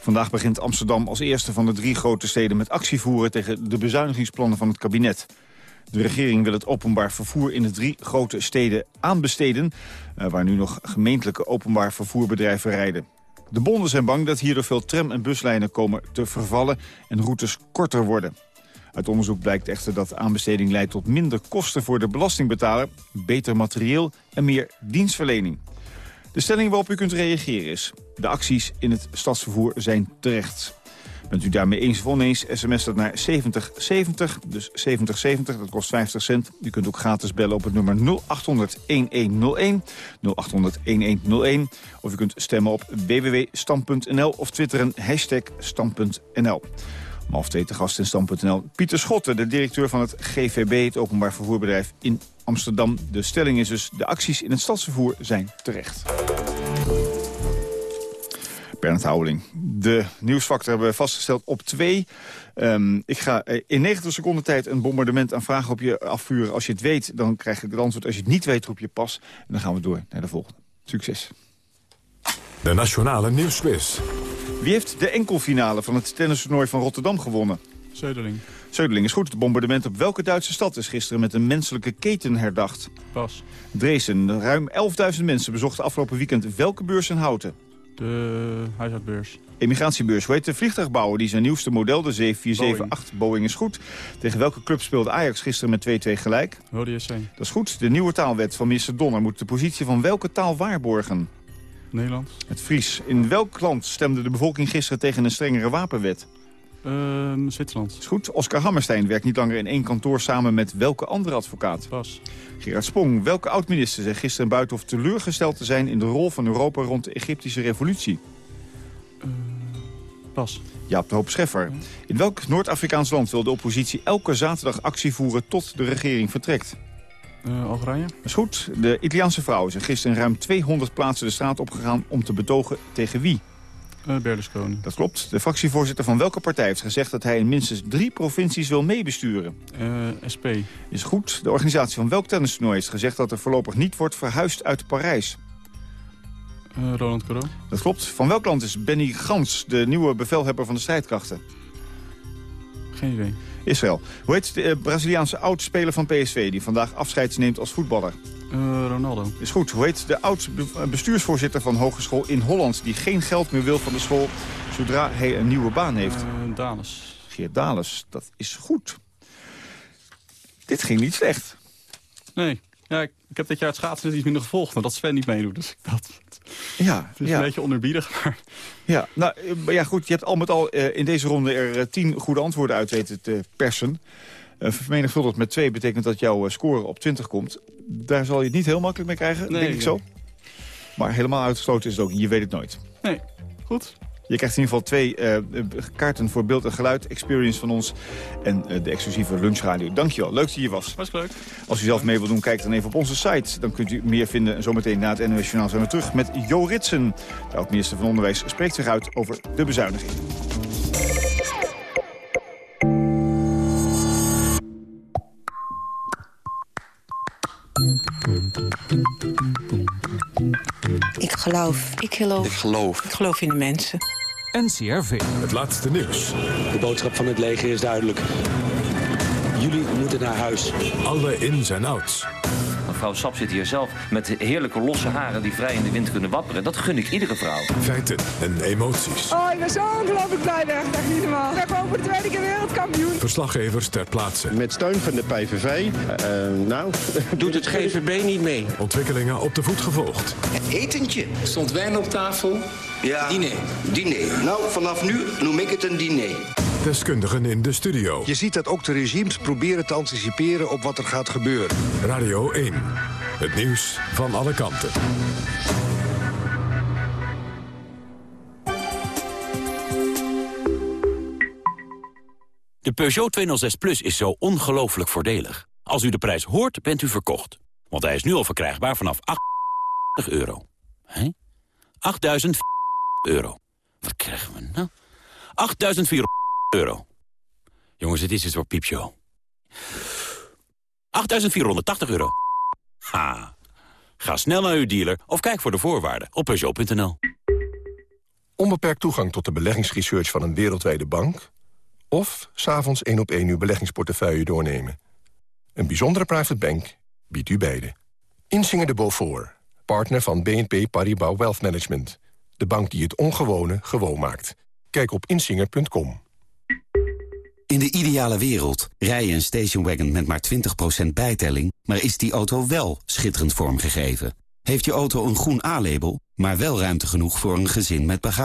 Vandaag begint Amsterdam als eerste van de drie grote steden met actie voeren tegen de bezuinigingsplannen van het kabinet. De regering wil het openbaar vervoer in de drie grote steden aanbesteden... Eh, waar nu nog gemeentelijke openbaar vervoerbedrijven rijden. De bonden zijn bang dat hierdoor veel tram- en buslijnen komen te vervallen... en routes korter worden. Uit onderzoek blijkt echter dat aanbesteding leidt tot minder kosten voor de belastingbetaler... beter materieel en meer dienstverlening. De stelling waarop u kunt reageren is... de acties in het stadsvervoer zijn terecht. Bent u daarmee eens of oneens, sms dat naar 7070, dus 7070, dat kost 50 cent. U kunt ook gratis bellen op het nummer 0800-1101, 0800-1101. Of u kunt stemmen op www.stam.nl of twitteren hashtag stam.nl. Om half twee te gast in Stam.nl. Pieter Schotten, de directeur van het GVB, het openbaar vervoerbedrijf in Amsterdam. De stelling is dus, de acties in het stadsvervoer zijn terecht. Bernard Houweling. De nieuwsfactor hebben we vastgesteld op twee. Um, ik ga in 90 seconden tijd een bombardement aan vragen op je afvuren. Als je het weet, dan krijg ik het antwoord. Als je het niet weet, roep je pas. En dan gaan we door naar de volgende. Succes. De Nationale Nieuwsquiz. Wie heeft de enkelfinale van het tennistoernooi van Rotterdam gewonnen? Zeudeling. Zeudeling is goed. Het bombardement op welke Duitse stad is gisteren met een menselijke keten herdacht? Pas. Dresden. Ruim 11.000 mensen bezochten afgelopen weekend welke beurs in Houten? De huishoudbeurs. Emigratiebeurs. Hoe heet de vliegtuigbouwer die zijn nieuwste model, de 7478 Boeing. Boeing is goed. Tegen welke club speelde Ajax gisteren met 2-2 gelijk? Rode SC. Dat is goed. De nieuwe taalwet van minister Donner moet de positie van welke taal waarborgen? Nederlands. Het Fries. In welk land stemde de bevolking gisteren tegen een strengere wapenwet? Uh, Zwitserland. Is goed. Oscar Hammerstein werkt niet langer in één kantoor samen met welke andere advocaat? Pas. Gerard Spong. Welke oud-minister zei gisteren buitenhof teleurgesteld te zijn... in de rol van Europa rond de Egyptische revolutie? Uh, pas. Jaap de Hoop Scheffer. In welk Noord-Afrikaans land wil de oppositie elke zaterdag actie voeren tot de regering vertrekt? Uh, Algerije. Dat is goed. De Italiaanse vrouwen zijn gisteren ruim 200 plaatsen de straat opgegaan om te betogen tegen wie? Uh, Berlusconi. Dat klopt. De fractievoorzitter van welke partij heeft gezegd dat hij in minstens drie provincies wil meebesturen? Uh, SP. Is goed. De organisatie van welk tennistoernooi heeft gezegd dat er voorlopig niet wordt verhuisd uit Parijs? Uh, Roland Garros. Dat klopt. Van welk land is Benny Gans, de nieuwe bevelhebber van de strijdkrachten? Geen idee. Israël. Hoe heet de Braziliaanse oud-speler van PSV die vandaag afscheid neemt als voetballer? Uh, Ronaldo. Is goed. Hoe heet de oud-bestuursvoorzitter van hogeschool in Holland... die geen geld meer wil van de school zodra hij een nieuwe baan heeft? Uh, Dales. Geert Dales. Dat is goed. Dit ging niet slecht. Nee. Ja, ik, ik heb dit jaar het schaatsen net iets minder gevolgd... maar dat Sven niet meedoet. Dus dat, ja, het is ja. een beetje onerbiedig. Maar... Ja, nou, ja, goed. Je hebt al met al uh, in deze ronde er uh, tien goede antwoorden uit weten te persen. Uh, vermenigvuldigd met twee betekent dat jouw score op 20 komt. Daar zal je het niet heel makkelijk mee krijgen, nee, denk ik zo. Maar helemaal uitgesloten is het ook. Je weet het nooit. Nee, goed. Je krijgt in ieder geval twee uh, kaarten voor beeld en geluid experience van ons. En uh, de exclusieve lunchradio. Dankjewel, leuk dat je hier was. Was leuk. Als u zelf mee wilt doen, kijk dan even op onze site. Dan kunt u meer vinden. En zometeen na het NOS Journaal zijn we terug met Jo Ritsen. De oud-minister van Onderwijs spreekt zich uit over de bezuiniging. Ik geloof. Ik geloof. Ik geloof. Ik geloof in de mensen. NCRV. Het laatste nieuws. De boodschap van het leger is duidelijk. Jullie moeten naar huis. Alle ins en outs. Mevrouw Sap zit hier zelf met heerlijke losse haren die vrij in de wind kunnen wapperen. Dat gun ik iedere vrouw. Feiten en emoties. Oh, ik ben zo ongelooflijk blij weg. Dat is niet normaal. Ik ben gewoon voor de tweede keer wereldkampioen. Verslaggevers ter plaatse. Met steun van de PVV, uh, nou, doet het GVB niet mee. Ontwikkelingen op de voet gevolgd. Het etentje. Stond wijn op tafel. Ja. Diner. Diner. Nou, vanaf nu noem ik het een diner. Deskundigen in de studio. Je ziet dat ook de regimes proberen te anticiperen op wat er gaat gebeuren. Radio 1. Het nieuws van alle kanten. De Peugeot 206 Plus is zo ongelooflijk voordelig. Als u de prijs hoort, bent u verkocht. Want hij is nu al verkrijgbaar vanaf 8 euro. Hé? 8.000 euro. Wat krijgen we nou? 8.400 euro. Jongens, het is het voor piepshow. 8.480 euro. Ha. Ga snel naar uw dealer of kijk voor de voorwaarden op Peugeot.nl. Onbeperkt toegang tot de beleggingsresearch van een wereldwijde bank... of s'avonds één op één uw beleggingsportefeuille doornemen. Een bijzondere private bank biedt u beide. Insinger de Beaufort, partner van BNP Paribas Wealth Management. De bank die het ongewone gewoon maakt. Kijk op insinger.com. In de ideale wereld rij je een stationwagon met maar 20% bijtelling... maar is die auto wel schitterend vormgegeven? Heeft je auto een groen A-label, maar wel ruimte genoeg voor een gezin met bagage?